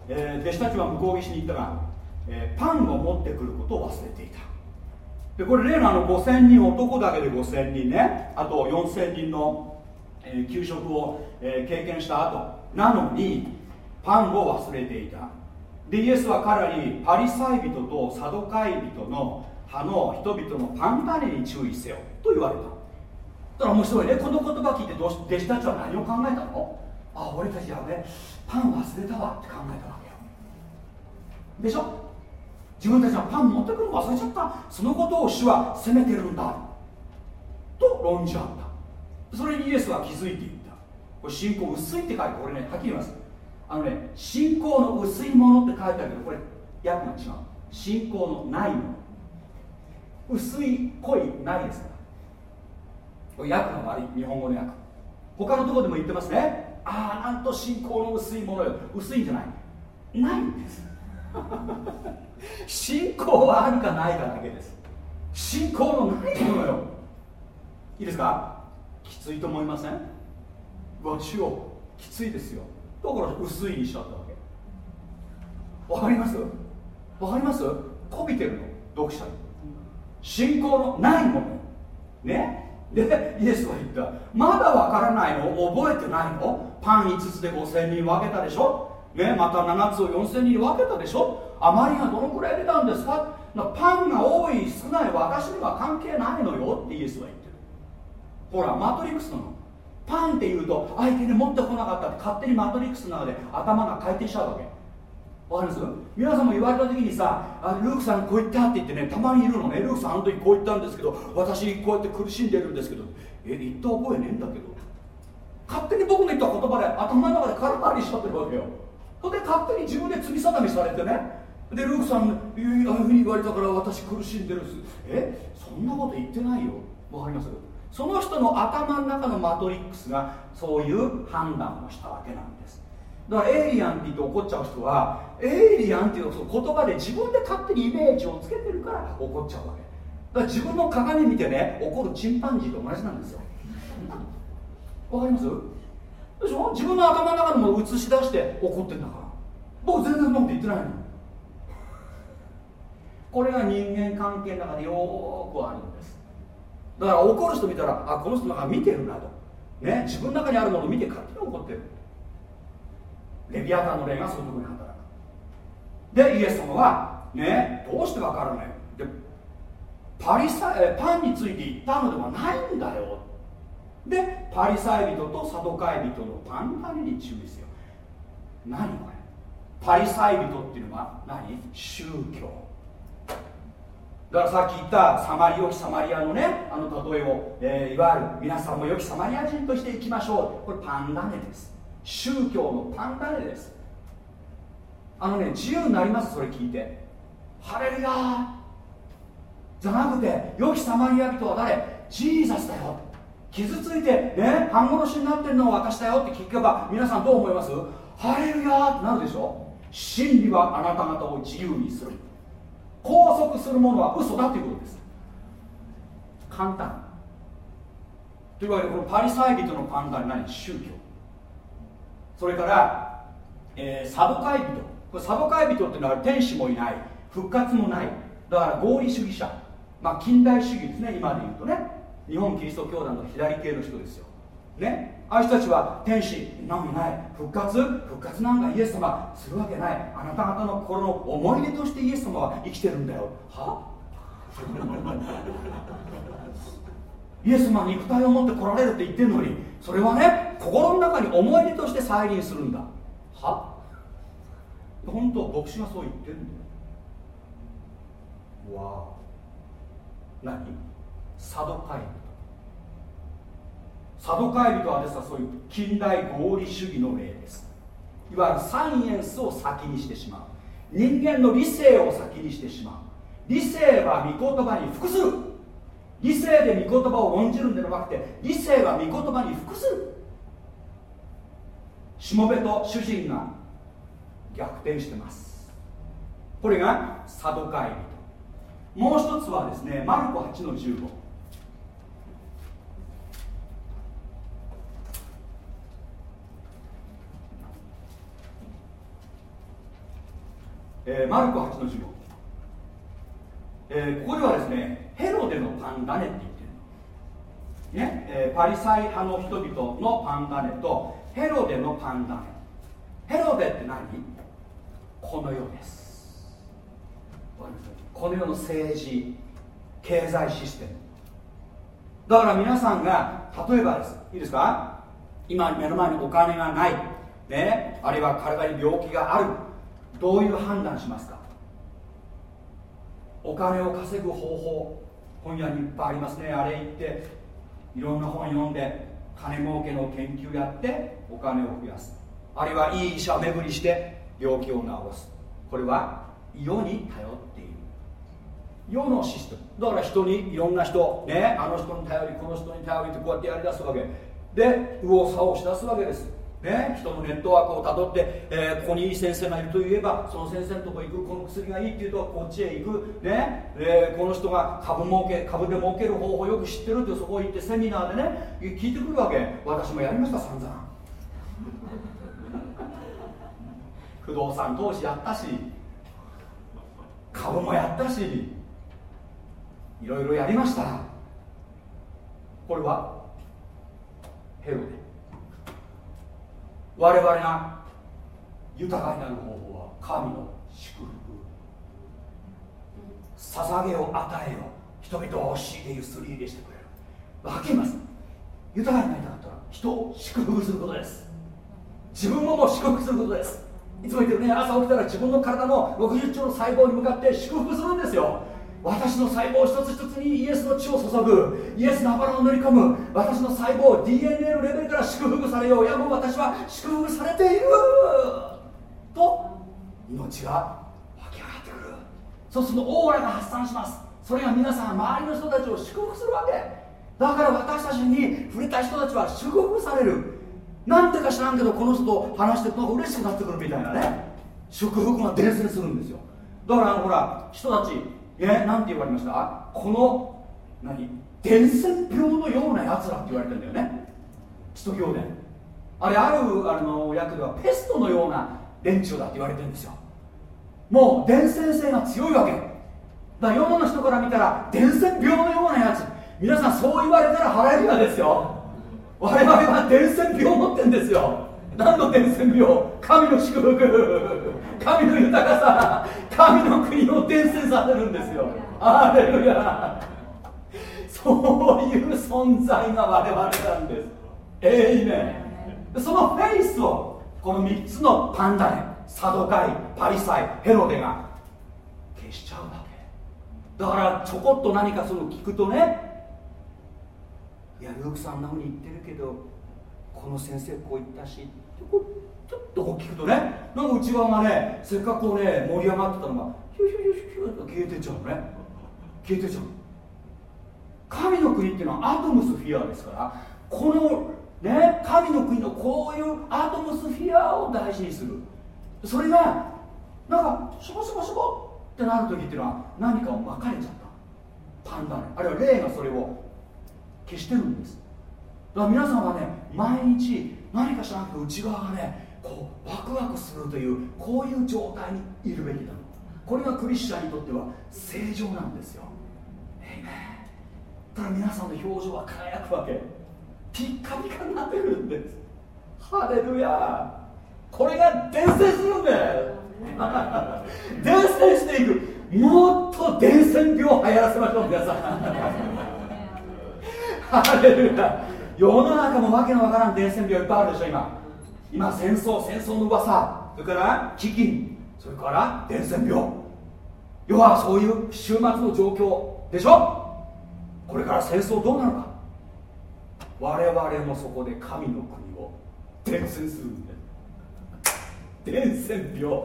えー、弟子たちは向こう岸に行ったら、えー、パンを持ってくることを忘れていた。でこれ例のあの5000人男だけで5000人ね。あと4000人の、えー、給食を、えー、経験した後。なのにパンを忘れていた。でイエスは彼らにパリサイ人とサドカイ人の派の人々のパン種に注意せよ。と言われた。だから面白いね。この言葉聞いて弟子たちは何を考えたの？あ俺たちはねパン忘れたわって考えたわけよ。でしょ？自分たちはパン持ってくるの忘れちゃった。そのことを主は責めてるんだ。と論じ合った。それにイエスは気づいていった。これ信仰薄いって書いてこれねはっきり言います。あのね信仰の薄いものって書いてあるけどこれ訳が違う。信仰のないもの。薄い濃いないですか？これ訳が悪い日本語の訳。他のところでも言ってますね。ああなんと信仰の薄いものよ。薄いんじゃない。ないんです。信仰はあるかないかだけです。信仰のないものよ。いいですか？きついと思いません？わしをきついですよ。だから薄いにしちゃったわけ。わかります？わかります？こびてるの。読者に。信仰のないもの。ね？でイエスは言った。まだわからないの？覚えてないの？パン5つで5000人分けたでしょ？ねまた7つを4000人分けたでしょ？余りがどのくらい出たんですか？パンが多い少ない私には関係ないのよ。ってイエスは言ってる。ほらマトリックスなの。パンって言うと相手に持ってこなかったって勝手にマトリックスの中で頭が回転しちゃうわけ。わかります？皆さんも言われた時にさあルークさんこう言ったって言ってねたまにいるのね。ルークさんあの時こう言ったんですけど私こうやって苦しんでるんですけど。え言った覚えねえんだけど。勝手に僕の言った言葉で頭の中で空回りしちゃってるわけよ。それで勝手に自分で罪定めされてね。でルークさんああいうふうに言われたから私苦しんでるっす。えそんなこと言ってないよ。わかります？その人の頭の中のマトリックスがそういう判断をしたわけなんです。だからエイリアンって言って怒っちゃう人はエイリアンっていう言葉で自分で勝手にイメージをつけてるから怒っちゃうわけ。だから自分の鏡見てね怒るチンパンジーと同じなんですよ。<laughs> わかります？でしょ？自分の頭の中でも映し出して怒ってんだから。僕全然そんなこと言ってないの。これが人間関係の中でよくあるんです。だから怒る人見たらあこの人なんか見てるなと、ね、自分の中にあるものを見て勝手に怒ってる。レビアタンの霊がそういうところに働く。でイエス様はねどうしてわからないでパリサパンについて言ったのではないんだよ。でパリサイ人とサドカイ人のパンパリに注意せよ。何これ？パリサイ人っていうのは何？宗教。だからさっき言ったサマリ良きサマリアのねあの例えを、えー、いわゆる皆さんも良きサマリア人としていきましょう。これパンダネです。宗教のパンダネです。あのね自由になりますそれ聞いて。ハレルヤじゃなくて良きサマリア人は誰？ジーザスだよ。傷ついてね半殺しになってるのは私だよって聞けば皆さんどう思います？ハレルヤーってなるでしょ？真理はあなた方を自由にする。拘束するものは嘘だということです。簡単。というわけでこのパリサイ人の簡単何？宗教。それから、えー、サドカイ人。これサドカイ人っていうのは天使もいない。復活もない。だから合理主義者。まあ近代主義ですね。今で言うとね。日本キリスト教団の左系の人ですよ。ね。ああいう人たちは天使何もない。復活？復活なんかイエス様するわけない。あなた方の心の思い出としてイエス様は生きてるんだよ。は？イエス様肉体を持って来られるって言ってるのにそれはね心の中に思い出として再臨するんだ。は？本当牧師がそう言ってるんだよわあ。何？サドカイサドカイ人はですそういう近代合理主義の例です。いわゆるサイエンスを先にしてしまう。人間の理性を先にしてしまう。理性は御言葉に服する。理性で御言葉を論じるんではなくて理性は御言葉に服する。しもべと主人が逆転してます。これがサドカイ人。もう一つはですねマルコ8の15えー、マルコ8の15、えー、ここではですねヘロデのパンダネって言ってるね、えー、パリサイ派の人々のパンダネとヘロデのパンダネ。ヘロデって何？この世です。この世の政治経済システム。だから皆さんが例えばです。いいですか？今目の前にお金がない、ね、あるいは体に病気がある。どういう判断しますか？お金を稼ぐ方法本屋にいっぱいありますね。あれ行っていろんな本読んで金儲けの研究やってお金を増やす。あるいはいい医者巡りして病気を治す。これは世に頼っている。世のシステム。だから人にいろんな人ねあの人に頼りこの人に頼りってこうやってやりだすわけ。で右往左往しだすわけです。ね、人のネットワークをたどって、えー、ここにいい先生がいるといえばその先生のとこ行くこの薬がいいっていうとこっちへ行く、ねえー、この人が株儲け株で儲ける方法をよく知ってるってそこ行ってセミナーでね聞いてくるわけ。私もやりました散々。<laughs> 不動産投資やったし株もやったしいろいろやりました。これはヘロデ。我々が豊かになる方法は神の祝福。捧げを与えよ人々を教えゆすり入れしてくれる。分けます？豊かになりたかったら人を祝福することです。自分ももう祝福することです。いつも言ってるね朝起きたら自分の体の60兆の細胞に向かって祝福するんですよ。私の細胞一つ一つにイエスの血を注ぐイエスの油を塗り込む私の細胞 DNA のレベルから祝福されようやもう私は祝福されていると命が湧き上がってくる。そうするとオーラが発散します。それが皆さん周りの人たちを祝福するわけ。だから私たちに触れた人たちは祝福される。なんでか知らんけどこの人と話してると嬉しくなってくるみたいなね。祝福が伝染するんですよ。だからあのほら人たちえなんて言われました？この何？伝染病のようなやつらって言われてんだよね。使徒行伝。あれあるあの役ではペストのような連中だって言われてるんですよ。もう伝染性が強いわけ。だ世の人から見たら伝染病のようなやつ皆さんそう言われたら払えるがですよ。我々は伝染病を持ってんですよ。何の伝染病？神の祝福。神の豊かさ。神の国を伝染させるんですよ。アレルヤ。そういう存在が我々なんです。えいめそのフェイスをこの3つのパンダネサドカイパリサイヘロデが消しちゃうわけ。だからちょこっと何かその聞くとねいやルークさんあんなふうに言ってるけどこの先生こう言ったしちょっとこう聞くとねなんか内側がねせっかくこうね盛り上がってたのがヒュヒュヒュヒュと消えてっちゃうのね。消えてっちゃう神の国っていうのはアトムスフィアですからこのね神の国のこういうアトムスフィアを大事にする。それがなんかしょぼしょぼしょぼってなる時っていうのは何かを分かれちゃった。パンダね。あるいは霊がそれを消してるんです。だから皆さんはね毎日何かしら内側がねこうワクワクするというこういう状態にいるべきだこれがクリスチャンにとっては正常なんですよ。えいめだ皆さんの表情は輝くわけ。ピッカピカになってるんです。ハレルヤこれが伝染するんだよ。伝染していく。もっと伝染病を流行らせましょう皆さん。ハレルヤ世の中もわけのわからん伝染病いっぱいあるでしょ今。今戦争戦争の噂。それから飢饉。それから伝染病。要はそういう週末の状況でしょ。これから戦争どうなるか。我々もそこで神の国を伝染するんです伝染病。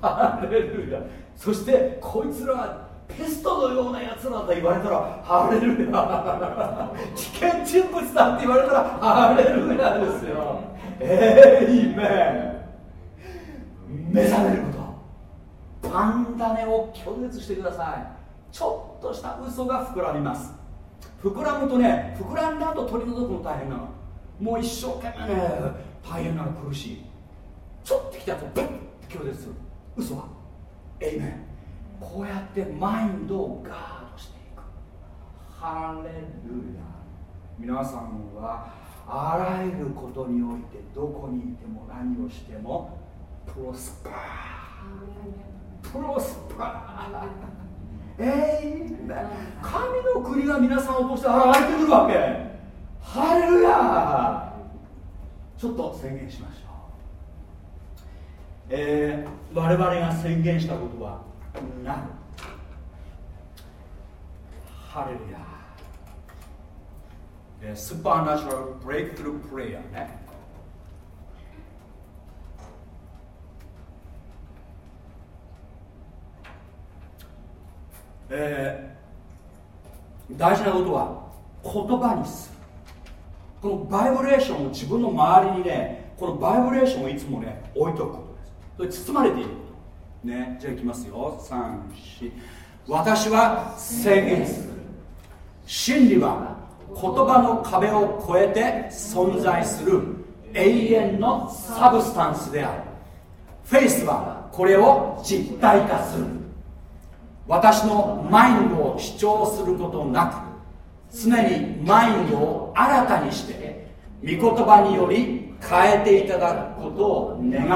ハレルヤ。そしてこいつらはペストのようなやつらと言われたらハレルヤ。危険人物だって言われたらハレルヤですよ。ええいめ目覚めること。パンダネを拒絶してください。ちょっとした嘘が膨らみます。膨らむとね膨らんだ後取り除くの大変なの。もう一生懸命ね大変なの苦しい。ちょっと来たとブッて拒絶する。嘘は。えいめんこうやってマインドをガードしていく。ハレルヤ。皆さんはあらゆることにおいてどこにいても何をしてもプロスパー。プロスパー。えい神の国が皆さんを通して現れてくるわけ。ハレルヤ。ちょっと宣言しましょう。えー、我々が宣言したことはな。るハレルヤスーパーナチュラルブレイクトゥルプレイヤーねえー、大事なことは言葉にする。このバイブレーションを自分の周りにねこのバイブレーションをいつもね置いとくことです。それ包まれている。ねじゃあいきますよ。34私は宣言する。真理は言葉の壁を越えて存在する。永遠のサブスタンスである。フェイスはこれを実体化する。私のマインドを主張することなく常にマインドを新たにして御言葉により変えていただくことを願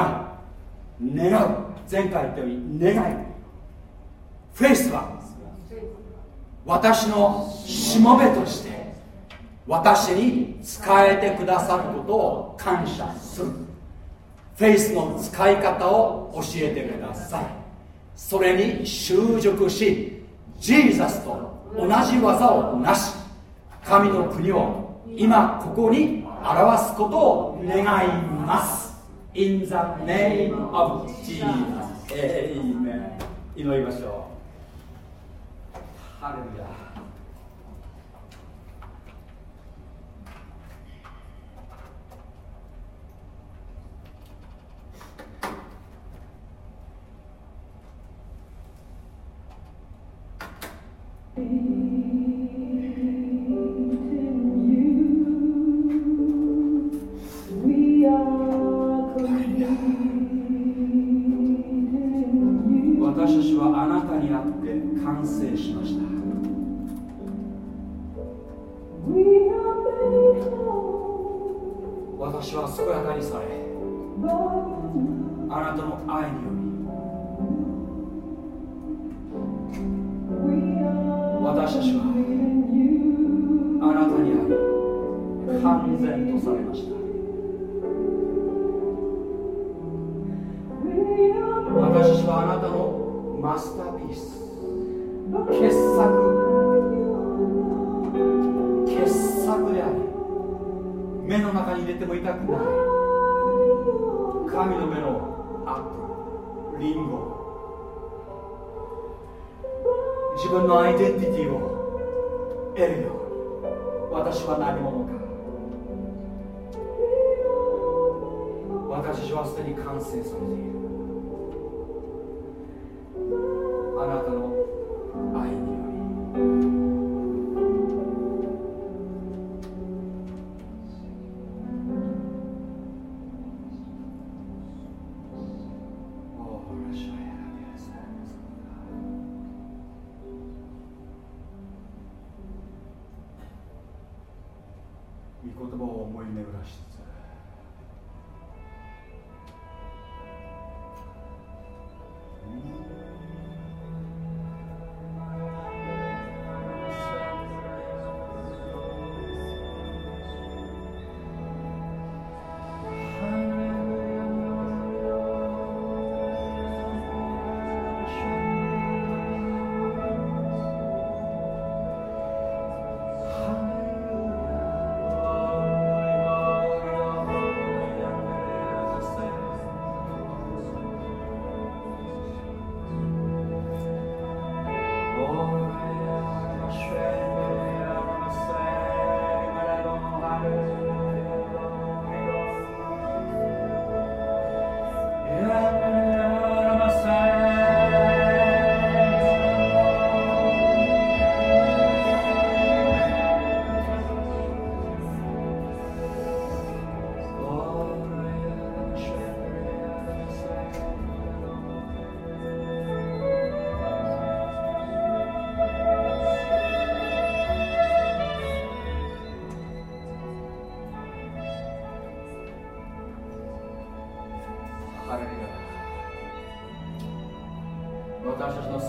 う。願う。前回言ったように願い。フェイスは私のしもべとして私に使えてくださることを感謝する。フェイスの使い方を教えてください。それに習熟しジーザスと同じ技をなし神の国を今ここに表すことを願います。In the name of Jesus Amen 祈りましょうハレルヤ私た得るよ私は何者か。私はすでに完成されている。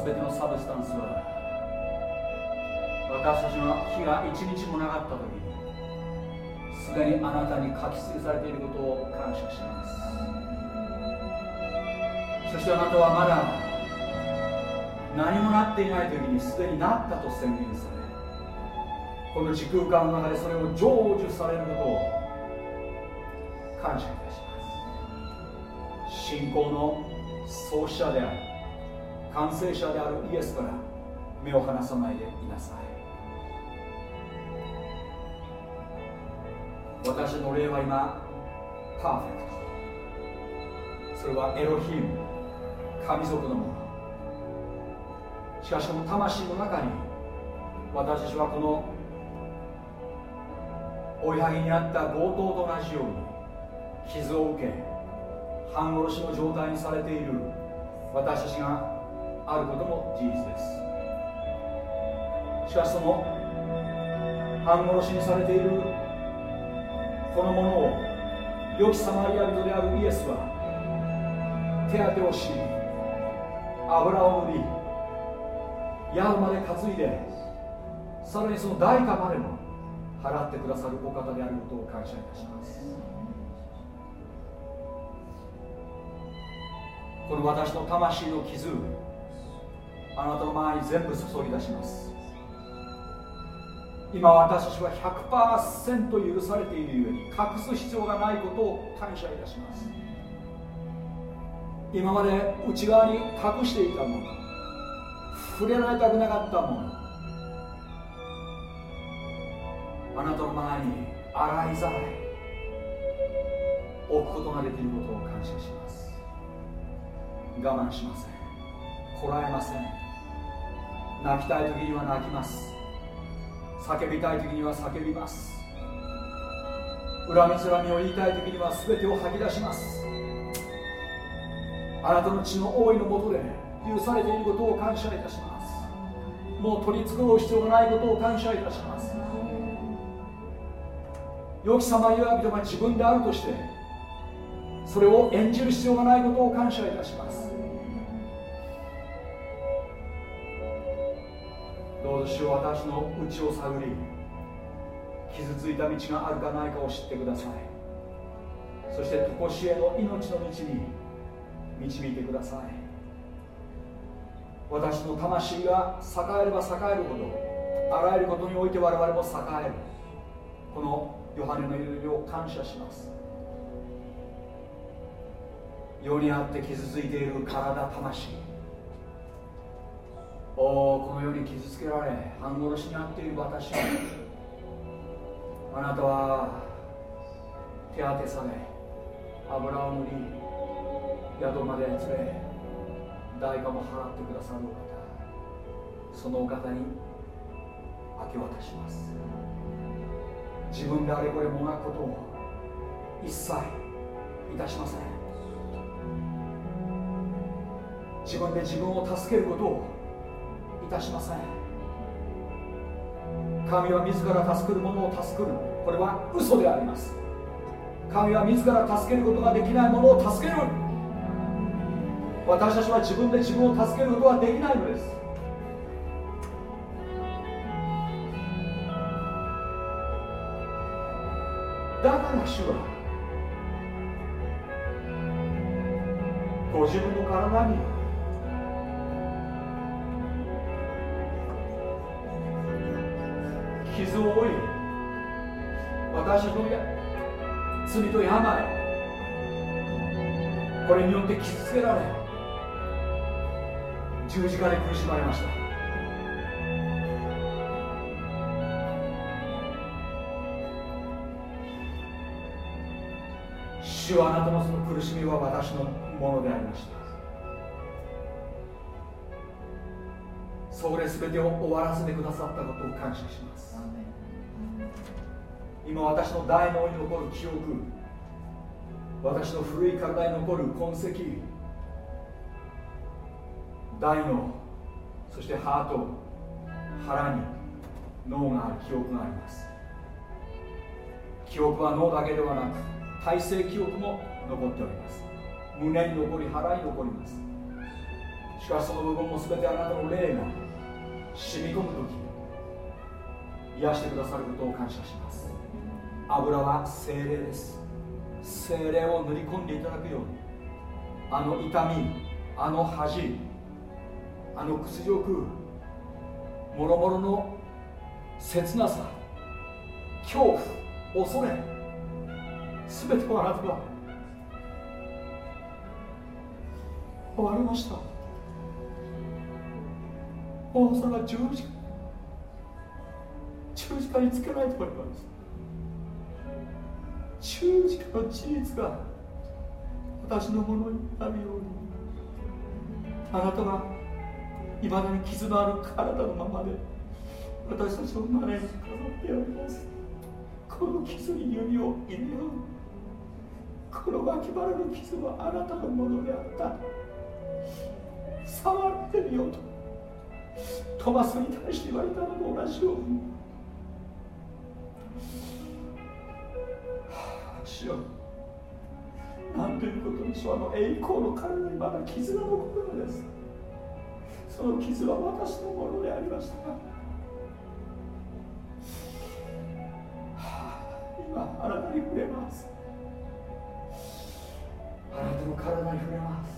全てのサブスタンスは私たちの日が一日もなかった時にすでにあなたに書き記されていることを感謝します。そしてあなたはまだ何もなっていない時にすでになったと宣言されこの時空間の中でそれを成就されることを感謝いたします。信仰の創始者である完成者であるイエスから目を離さないでいなさい。私の霊は今パーフェクト。それはエロヒム。神族のもの。しかしこの魂の中に私たちはこの追いはぎにあった強盗と同じように傷を受け半殺しの状態にされている私たちがあることも事実です。しかしその半殺しにされているこのものを良きサマリア人であるイエスは手当てをし油を塗り矢まで担いでさらにその代価までも払ってくださるお方であることを感謝いたします。この私の魂の傷あなたの前に全部注ぎ出します。今私たちは100%許されているゆえに隠す必要がないことを感謝いたします。今まで内側に隠していたもの触れられたくなかったものあなたの前に洗いざらい置くことができることを感謝します。我慢しません。こらえません。泣きたい時には泣きます。叫びたい時には叫びます。恨みつらみを言いたい時には全てを吐き出します。あなたの血の大いのもとで許されていることを感謝いたします。もう取り繕う必要がないことを感謝いたします。良き様弱人が自分であるとしてそれを演じる必要がないことを感謝いたします。ぞしよう私の内を探り傷ついた道があるかないかを知ってください。そして常しえの命の道に導いてください。私の魂が栄えれば栄えるほどあらゆることにおいて我々も栄える。このヨハネの祈りを感謝します。世にあって傷ついている体魂。おこの世に傷つけられ半殺しにあっている私あなたは手当てされ油を塗り宿まで連れ代価も払ってくださるお方そのお方に明け渡します。自分であれこれもがくことを一切いたしません。自分で自分を助けることをいたしません。神は自ら助ける者を助ける。これは嘘であります。神は自ら助けることができない者を助ける。私たちは自分で自分を助けることはできないのです。だから主はご自分の体に私の罪と病。これによって傷つけられ十字架で苦しまれました。主はあなたのその苦しみは私のものでありました。それ全てを終わらせてくださったことを感謝します。今私の大脳に残る記憶私の古い体に残る痕跡大脳そしてハート腹に脳がある記憶があります。記憶は脳だけではなく体性記憶も残っております。胸に残り腹に残ります。しかしその部分も全てあなたの霊が染み込む時癒してくださることを感謝します。油は精霊です。精霊を塗り込んでいただくように。あの痛みあの恥あの屈辱もろもろの切なさ恐怖恐れ全てをあなたが。終わりました。王様十字架十字架につけないと思います。十字架の事実が私のものになるようにあなたはいまだに傷のある体のままで私たちを招いてくださっておりますこの傷に指を入れようこの脇腹の傷はあなたのものであった。触ってみようと。トマスに対して言われたのと同じように。主よなんということにしょうあの栄光の体にまだ傷が残るのです。その傷は私のものでありました。があなたに触れます。あなたの体に触れます。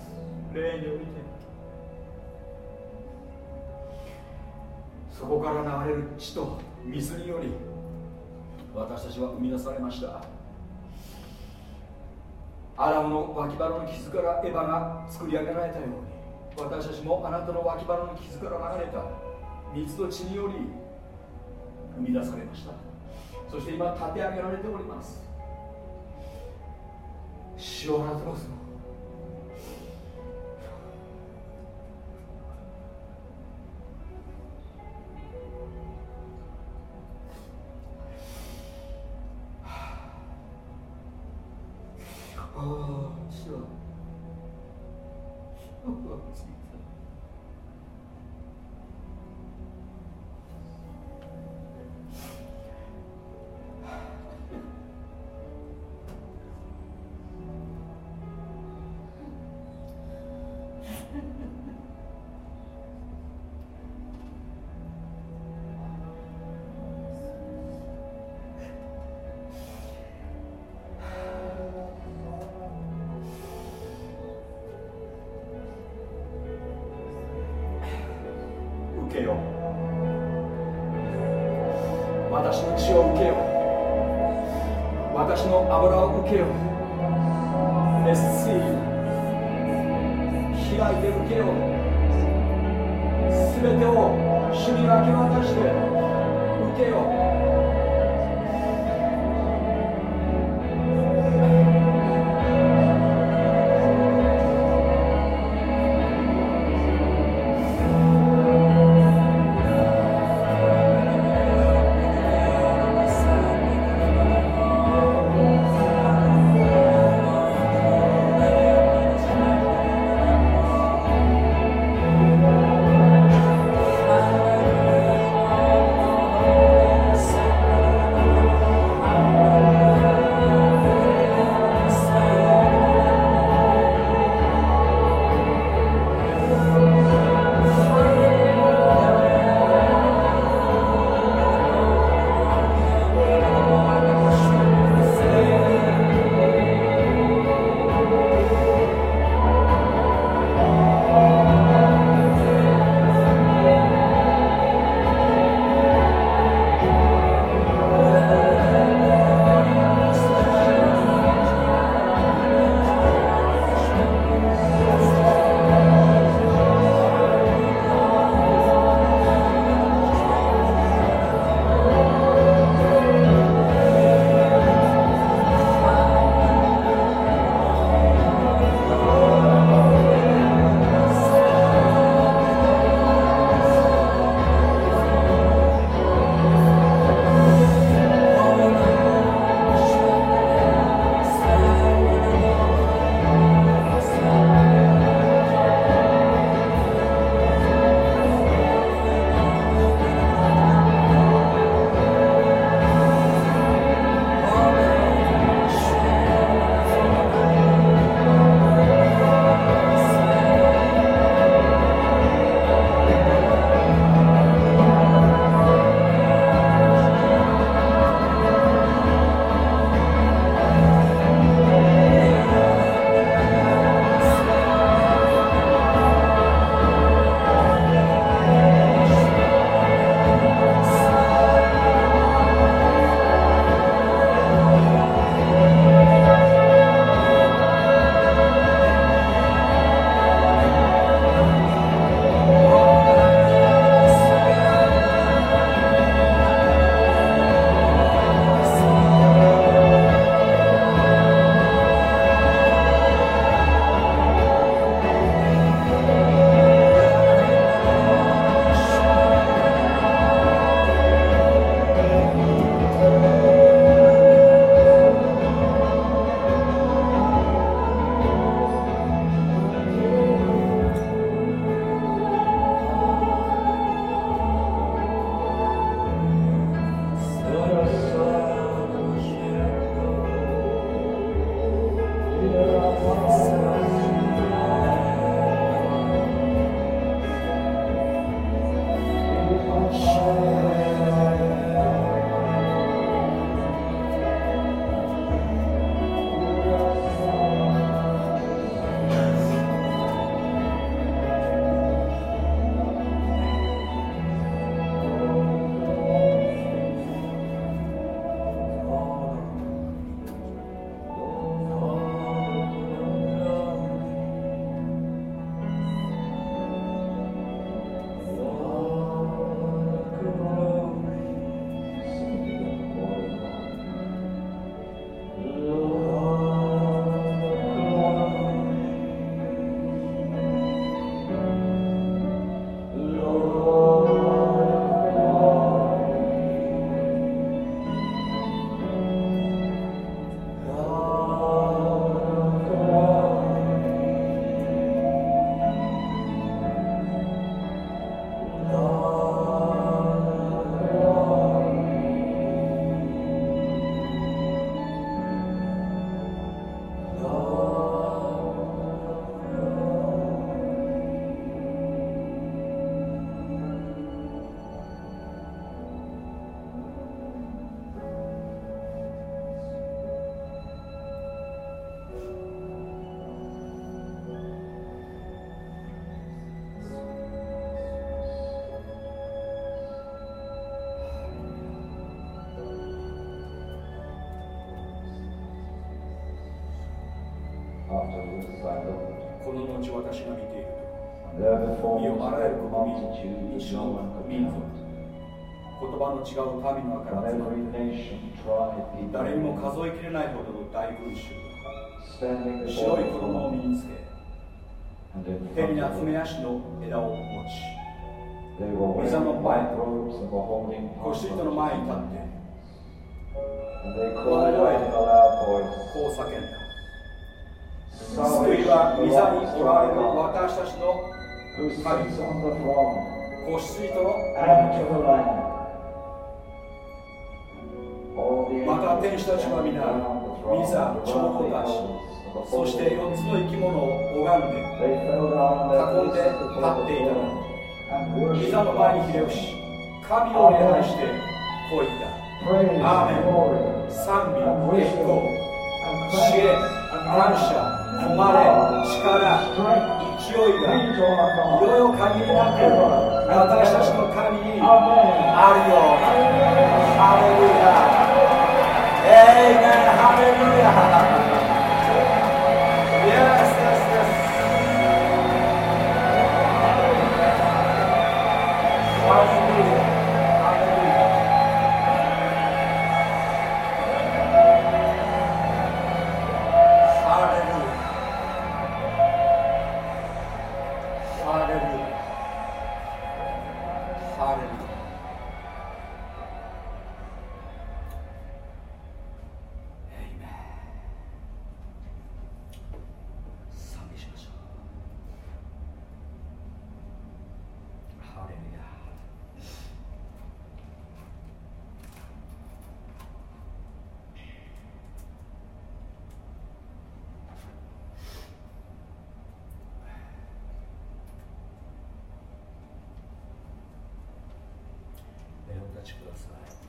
霊において。そこから流れる血と水により私たちは生み出されましたアラムの脇腹の傷からエヴァが作り上げられたように私たちもあなたの脇腹の傷から流れた水と血により生み出されました。そして今立て上げられております。塩をあなたの主は。<laughs> kill. 民一の民族言葉の違う民の中から集まって誰にも数えきれないほどの大群衆白い衣を身につけ手に集め足の枝を持ち膝の前子羊の前に立って大声でこう叫んだ救いは御座におられる私たちの神子羊とのまた天使たちは皆御座長老たちそして4つの生き物を拝んで囲んで立っていたの御座の前にひれ伏し神を礼拝してこう言ったアーメン賛美栄光知恵感謝誉れ力勢いがいろいろ限りなく私たちの神にあるよハレルヤ Amen. Hallelujah. Yes, えお立ちください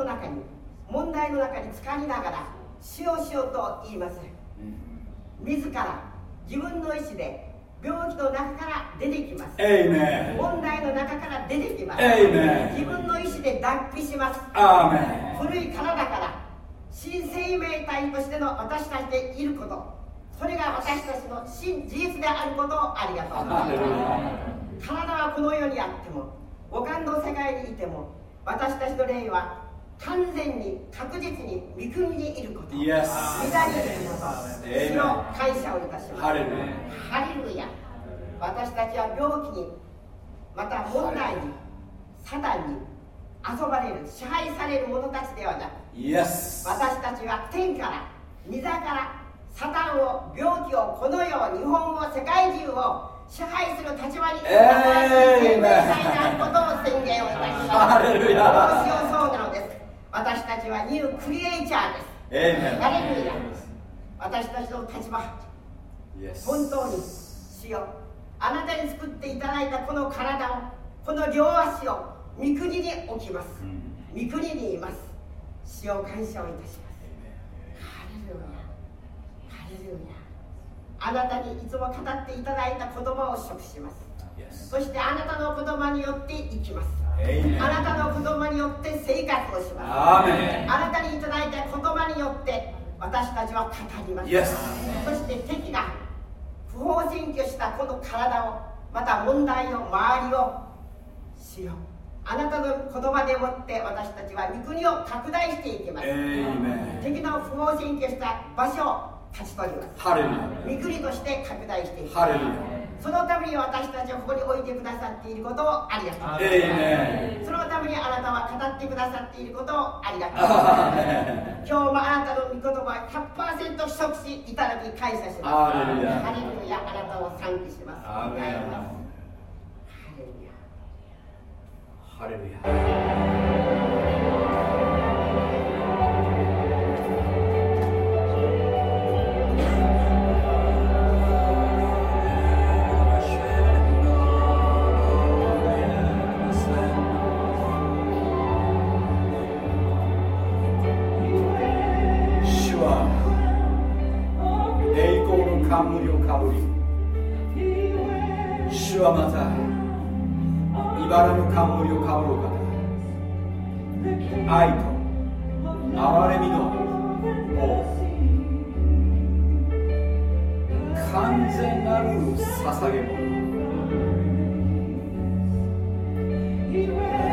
の中に問題の中に浸かりながらしようしようと言います。自ら自分の意思で病気の中から出てきます。問題の中から出てきます。自分の意思で脱皮します。古い体から新生命体としての私たちでいること。それが私たちの真事実であることをありがとう。ございます体はこの世にあっても五感の世界にいても私たちの霊は完全に確実に御国にいること、yes. にいること主の感謝をいたしますハレルヤ私たちは病気にまた問題にサタンに遊ばれる支配される者たちではなく、yes. 私たちは天から御座からサタンを病気をこの世日本を世界中を支配する立場にいる生命体であることを宣言をいたします。私たちはニュークリエイチャーです。ハレルヤ私たちの立場、本当に主よあなたに作っていただいたこの体をこの両足を御国に置きます、御国にいます。主を感謝をいたします。ハレルヤハレルヤあなたにいつも語っていただいた言葉を食します。そしてあなたの言葉によって生きますあなたの言葉によって生活をします。あなたにいただいた言葉によって私たちは語ります.そして敵が不法占拠したこの体をまた問題の周りをしようあなたの言葉でもって私たちは御国を拡大していきます。敵の不法占拠した場所を立ち取ります。御国として拡大していきますそのために私たちをここに置いてくださっていることをありがとう。そのためにあなたは語ってくださっていることをありがとう。今日もあなたの御言葉100%取得しいただき感謝しますハレルヤあなたを賛美します。ハレルヤ。ハレルヤ冠をかぶるお方愛と憐れみの王。完全なる捧げ物「